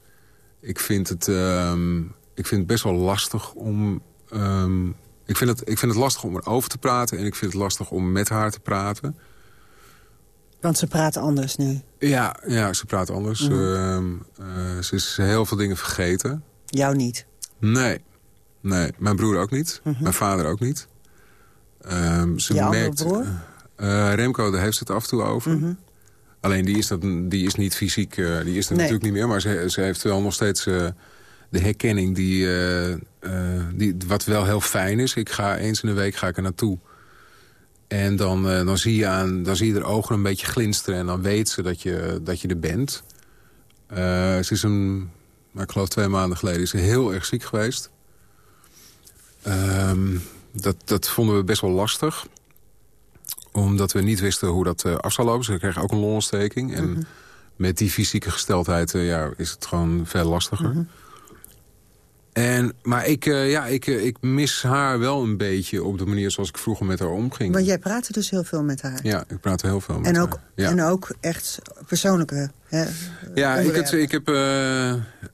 Ik vind het, ehm, ik vind het best wel lastig om... ehm, ik, vind het, ik vind het lastig om erover te praten... en ik vind het lastig om met haar te praten. Want ze praten anders nu. Ja, ja ze praat anders. Mhm. Ehm, eh, ze is heel veel dingen vergeten. Jou niet. Nee. Nee, mijn broer ook niet. Mijn vader ook niet. Ehm, ze Mhm. Je merkt, broer? eh, Remco, daar heeft ze het af en toe over. Mhm. Alleen die is, dat, die is niet fysiek, eh, die is er Nee. natuurlijk niet meer. Maar ze, ze heeft wel nog steeds eh, de herkenning die, eh, eh, die, wat wel heel fijn is. Ik ga eens in de week ga ik er naartoe. En dan, eh, dan, zie je aan, dan zie je haar ogen een beetje glinsteren. En dan weet ze dat je, dat je er bent. Eh, ze is een, maar ik geloof twee maanden geleden, is ze heel erg ziek geweest. Ehm, dat, dat vonden we best wel lastig. Omdat we niet wisten hoe dat eh, af zou lopen. Ze kregen ook een longontsteking. En Mhm. met die fysieke gesteldheid eh, ja, is het gewoon veel lastiger. Mhm. En, maar ik, eh, ja, ik, eh, ik mis haar wel een beetje op de manier zoals ik vroeger met haar omging. Want jij praatte dus heel veel met haar. Ja, ik praat heel veel met En ook, haar. Ja. en ook echt persoonlijke hè, Ja, ik, heb, onderwerpen. ik, heb, eh,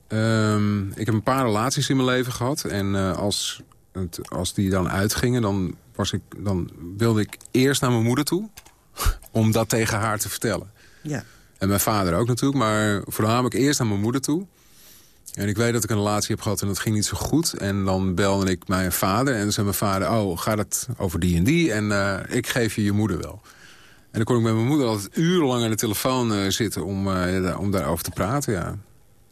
ehm, ik heb een paar relaties in mijn leven gehad. En als, het, als die dan uitgingen, dan, was ik, dan wilde ik eerst naar mijn moeder toe. Om dat tegen haar te vertellen. Ja. En mijn vader ook natuurlijk. Maar voornamelijk eerst naar mijn moeder toe. En ik weet dat ik een relatie heb gehad en dat ging niet zo goed. En dan belde ik mijn vader. En dan zei mijn vader, oh, gaat het over die en die? En eh, ik geef je je moeder wel. En dan kon ik met mijn moeder altijd urenlang aan de telefoon eh, zitten... Om, eh, om daarover te praten, ja.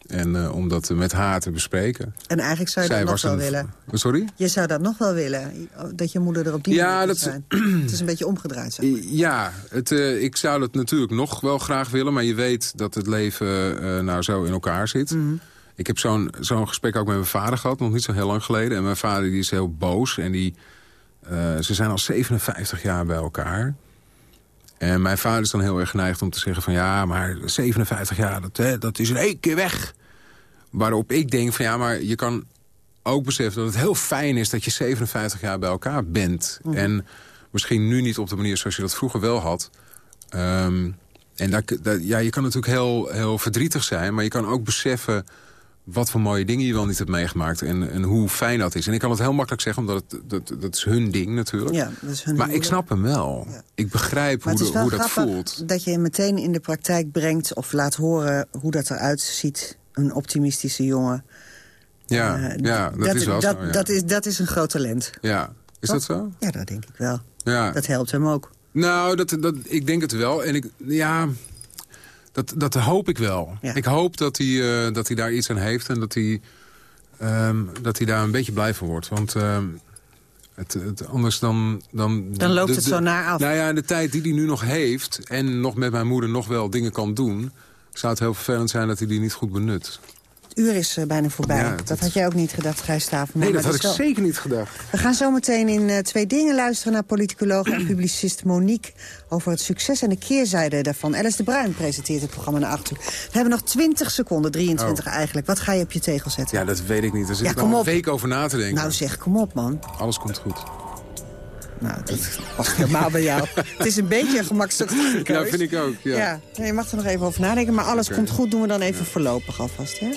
En om dat met haar te bespreken. En eigenlijk zou je Zij dat nog wel een- willen. Sorry? Je zou dat nog wel willen. Dat je moeder er op die Ja, manier dat- zijn. het is een beetje omgedraaid. Zeg. Ja, het, ik zou dat natuurlijk nog wel graag willen... maar je weet dat het leven nou zo in elkaar zit. Ik heb zo'n zo'n gesprek ook met mijn vader gehad, nog niet zo heel lang geleden. En mijn vader die is heel boos. En die, eh, ze zijn al 57 jaar bij elkaar. En mijn vader is dan heel erg geneigd om te zeggen van... ja, maar 57 jaar, dat, hè, dat is in één keer weg. Waarop ik denk van ja, maar je kan ook beseffen dat het heel fijn is... dat je 57 jaar bij elkaar bent. En misschien nu niet op de manier zoals je dat vroeger wel had... Ehm, en daar- ja, je kan natuurlijk heel, heel verdrietig zijn... maar je kan ook beseffen wat voor mooie dingen je wel niet hebt meegemaakt... en, en hoe fijn dat is. En ik kan het heel makkelijk zeggen, omdat het, dat, dat is hun ding natuurlijk. Ja, dat is hun maar ik snap hem wel. Ik begrijp Maar hoe, het is de- wel hoe dat voelt. dat je meteen in de praktijk brengt... of laat horen hoe dat eruit ziet. Een optimistische jongen. Ja, Eh, ja dat, is wel dat, zo. Ja. dat, is, dat is een groot talent. ja. Is Toch? dat zo? Ja, dat denk ik wel. Ja. Dat helpt hem ook. Nou, dat, dat, ik denk het wel. En ik, ja, dat, dat hoop ik wel. Ik hoop dat hij, eh, dat hij daar iets aan heeft en dat hij, ehm, dat hij daar een beetje blij van wordt. Want ehm, het, het, anders dan... Dan, Dan loopt de- het zo naar af. Nou ja, de tijd die hij nu nog heeft en nog met mijn moeder nog wel dingen kan doen... zou het heel vervelend zijn dat hij die niet goed benut. Het uur is eh, bijna voorbij. Ja, dat dat- had jij ook niet gedacht, Gijs Staverman. Nee, dat had ik wel- zeker niet gedacht. We gaan zo meteen in eh, twee dingen luisteren naar politicoloog en publicist Monique... over het succes en de keerzijde daarvan. Alice de Bruin presenteert het programma naar achter. We hebben nog 20 seconden, 23 eigenlijk. Wat ga je op je tegel zetten? Ja, dat weet ik niet. Daar zit Ja, op. een week over na te denken. Nou zeg, kom op man. Alles komt goed. Nou, dat past helemaal bij jou. Het is een beetje een gemakzuchtige Ja, keus. vind ik ook. Ja. nee, je mag er nog even over nadenken. Maar alles komt goed, doen we dan even voorlopig alvast. Hè?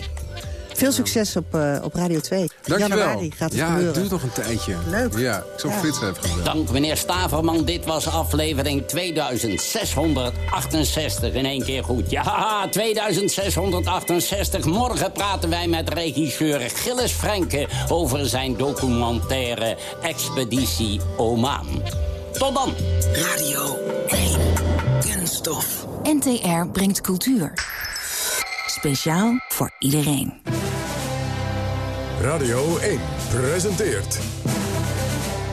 Veel succes op, eh, op Radio 2. Dankjewel. Januari gaat het ja, gebeuren. het duurt nog een tijdje. Leuk. Ja, ik zal Ja. Frits even gebeld. Dank meneer Staverman. Dit was aflevering 2668. In één keer goed. Ja, 2668. Morgen praten wij met regisseur Gilles Frenke... over zijn documentaire Expeditie Oman. Tot dan. Radio 1. Kunststof. NTR brengt cultuur. Speciaal voor iedereen. Radio 1 presenteert.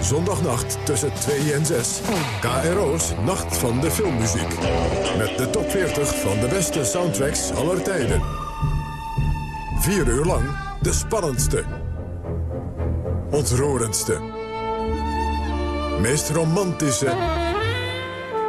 Zondagnacht tussen 2 en 6. KRO's Nacht van de Filmmuziek. Met de top 40 van de beste soundtracks aller tijden. Vier uur lang de spannendste. Ontroerendste. Meest romantische.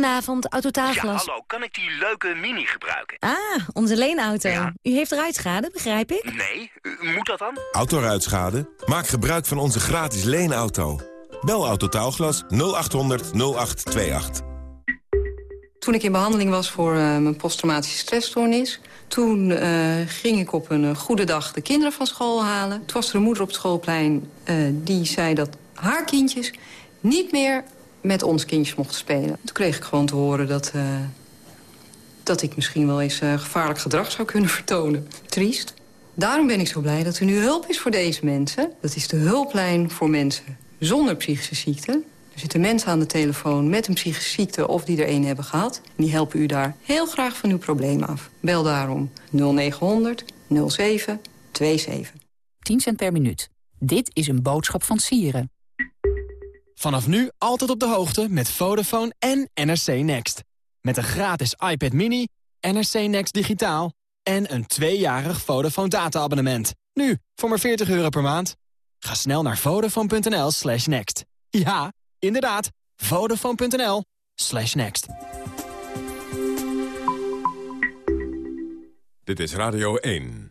Goedenavond, Autotaalglas. Ja, hallo, kan ik die leuke mini gebruiken? Ah, onze leenauto. U heeft ruitschade, begrijp ik? Nee, u- moet dat dan? Autoruitschade? Maak gebruik van onze gratis leenauto. Bel Autotaalglas 0800 0828. Toen ik in behandeling was voor eh, mijn posttraumatische stressstoornis... toen eh, ging ik op een eh, goede dag de kinderen van school halen. Toen was er een moeder op het schoolplein eh, die zei dat haar kindjes... niet meer met ons kindjes mochten spelen. Toen kreeg ik gewoon te horen dat, eh, dat ik misschien wel eens eh, gevaarlijk gedrag zou kunnen vertonen. Triest. Daarom ben ik zo blij dat er nu hulp is voor deze mensen. Dat is de hulplijn voor mensen zonder psychische ziekte. Er zitten mensen aan de telefoon met een psychische ziekte of die er een hebben gehad. Die helpen u daar heel graag van uw probleem af. Bel daarom 0900 0727. 10 cent per minuut. Dit is een boodschap van Sieren. Vanaf nu altijd op de hoogte met Vodafone en NRC Next. Met een gratis iPad mini, NRC Next digitaal en een tweejarig Vodafone data-abonnement. Nu, voor maar 40 euro per maand. Ga snel naar vodafone.nl slash next. Ja, inderdaad, vodafone.nl slash next. Dit is Radio 1.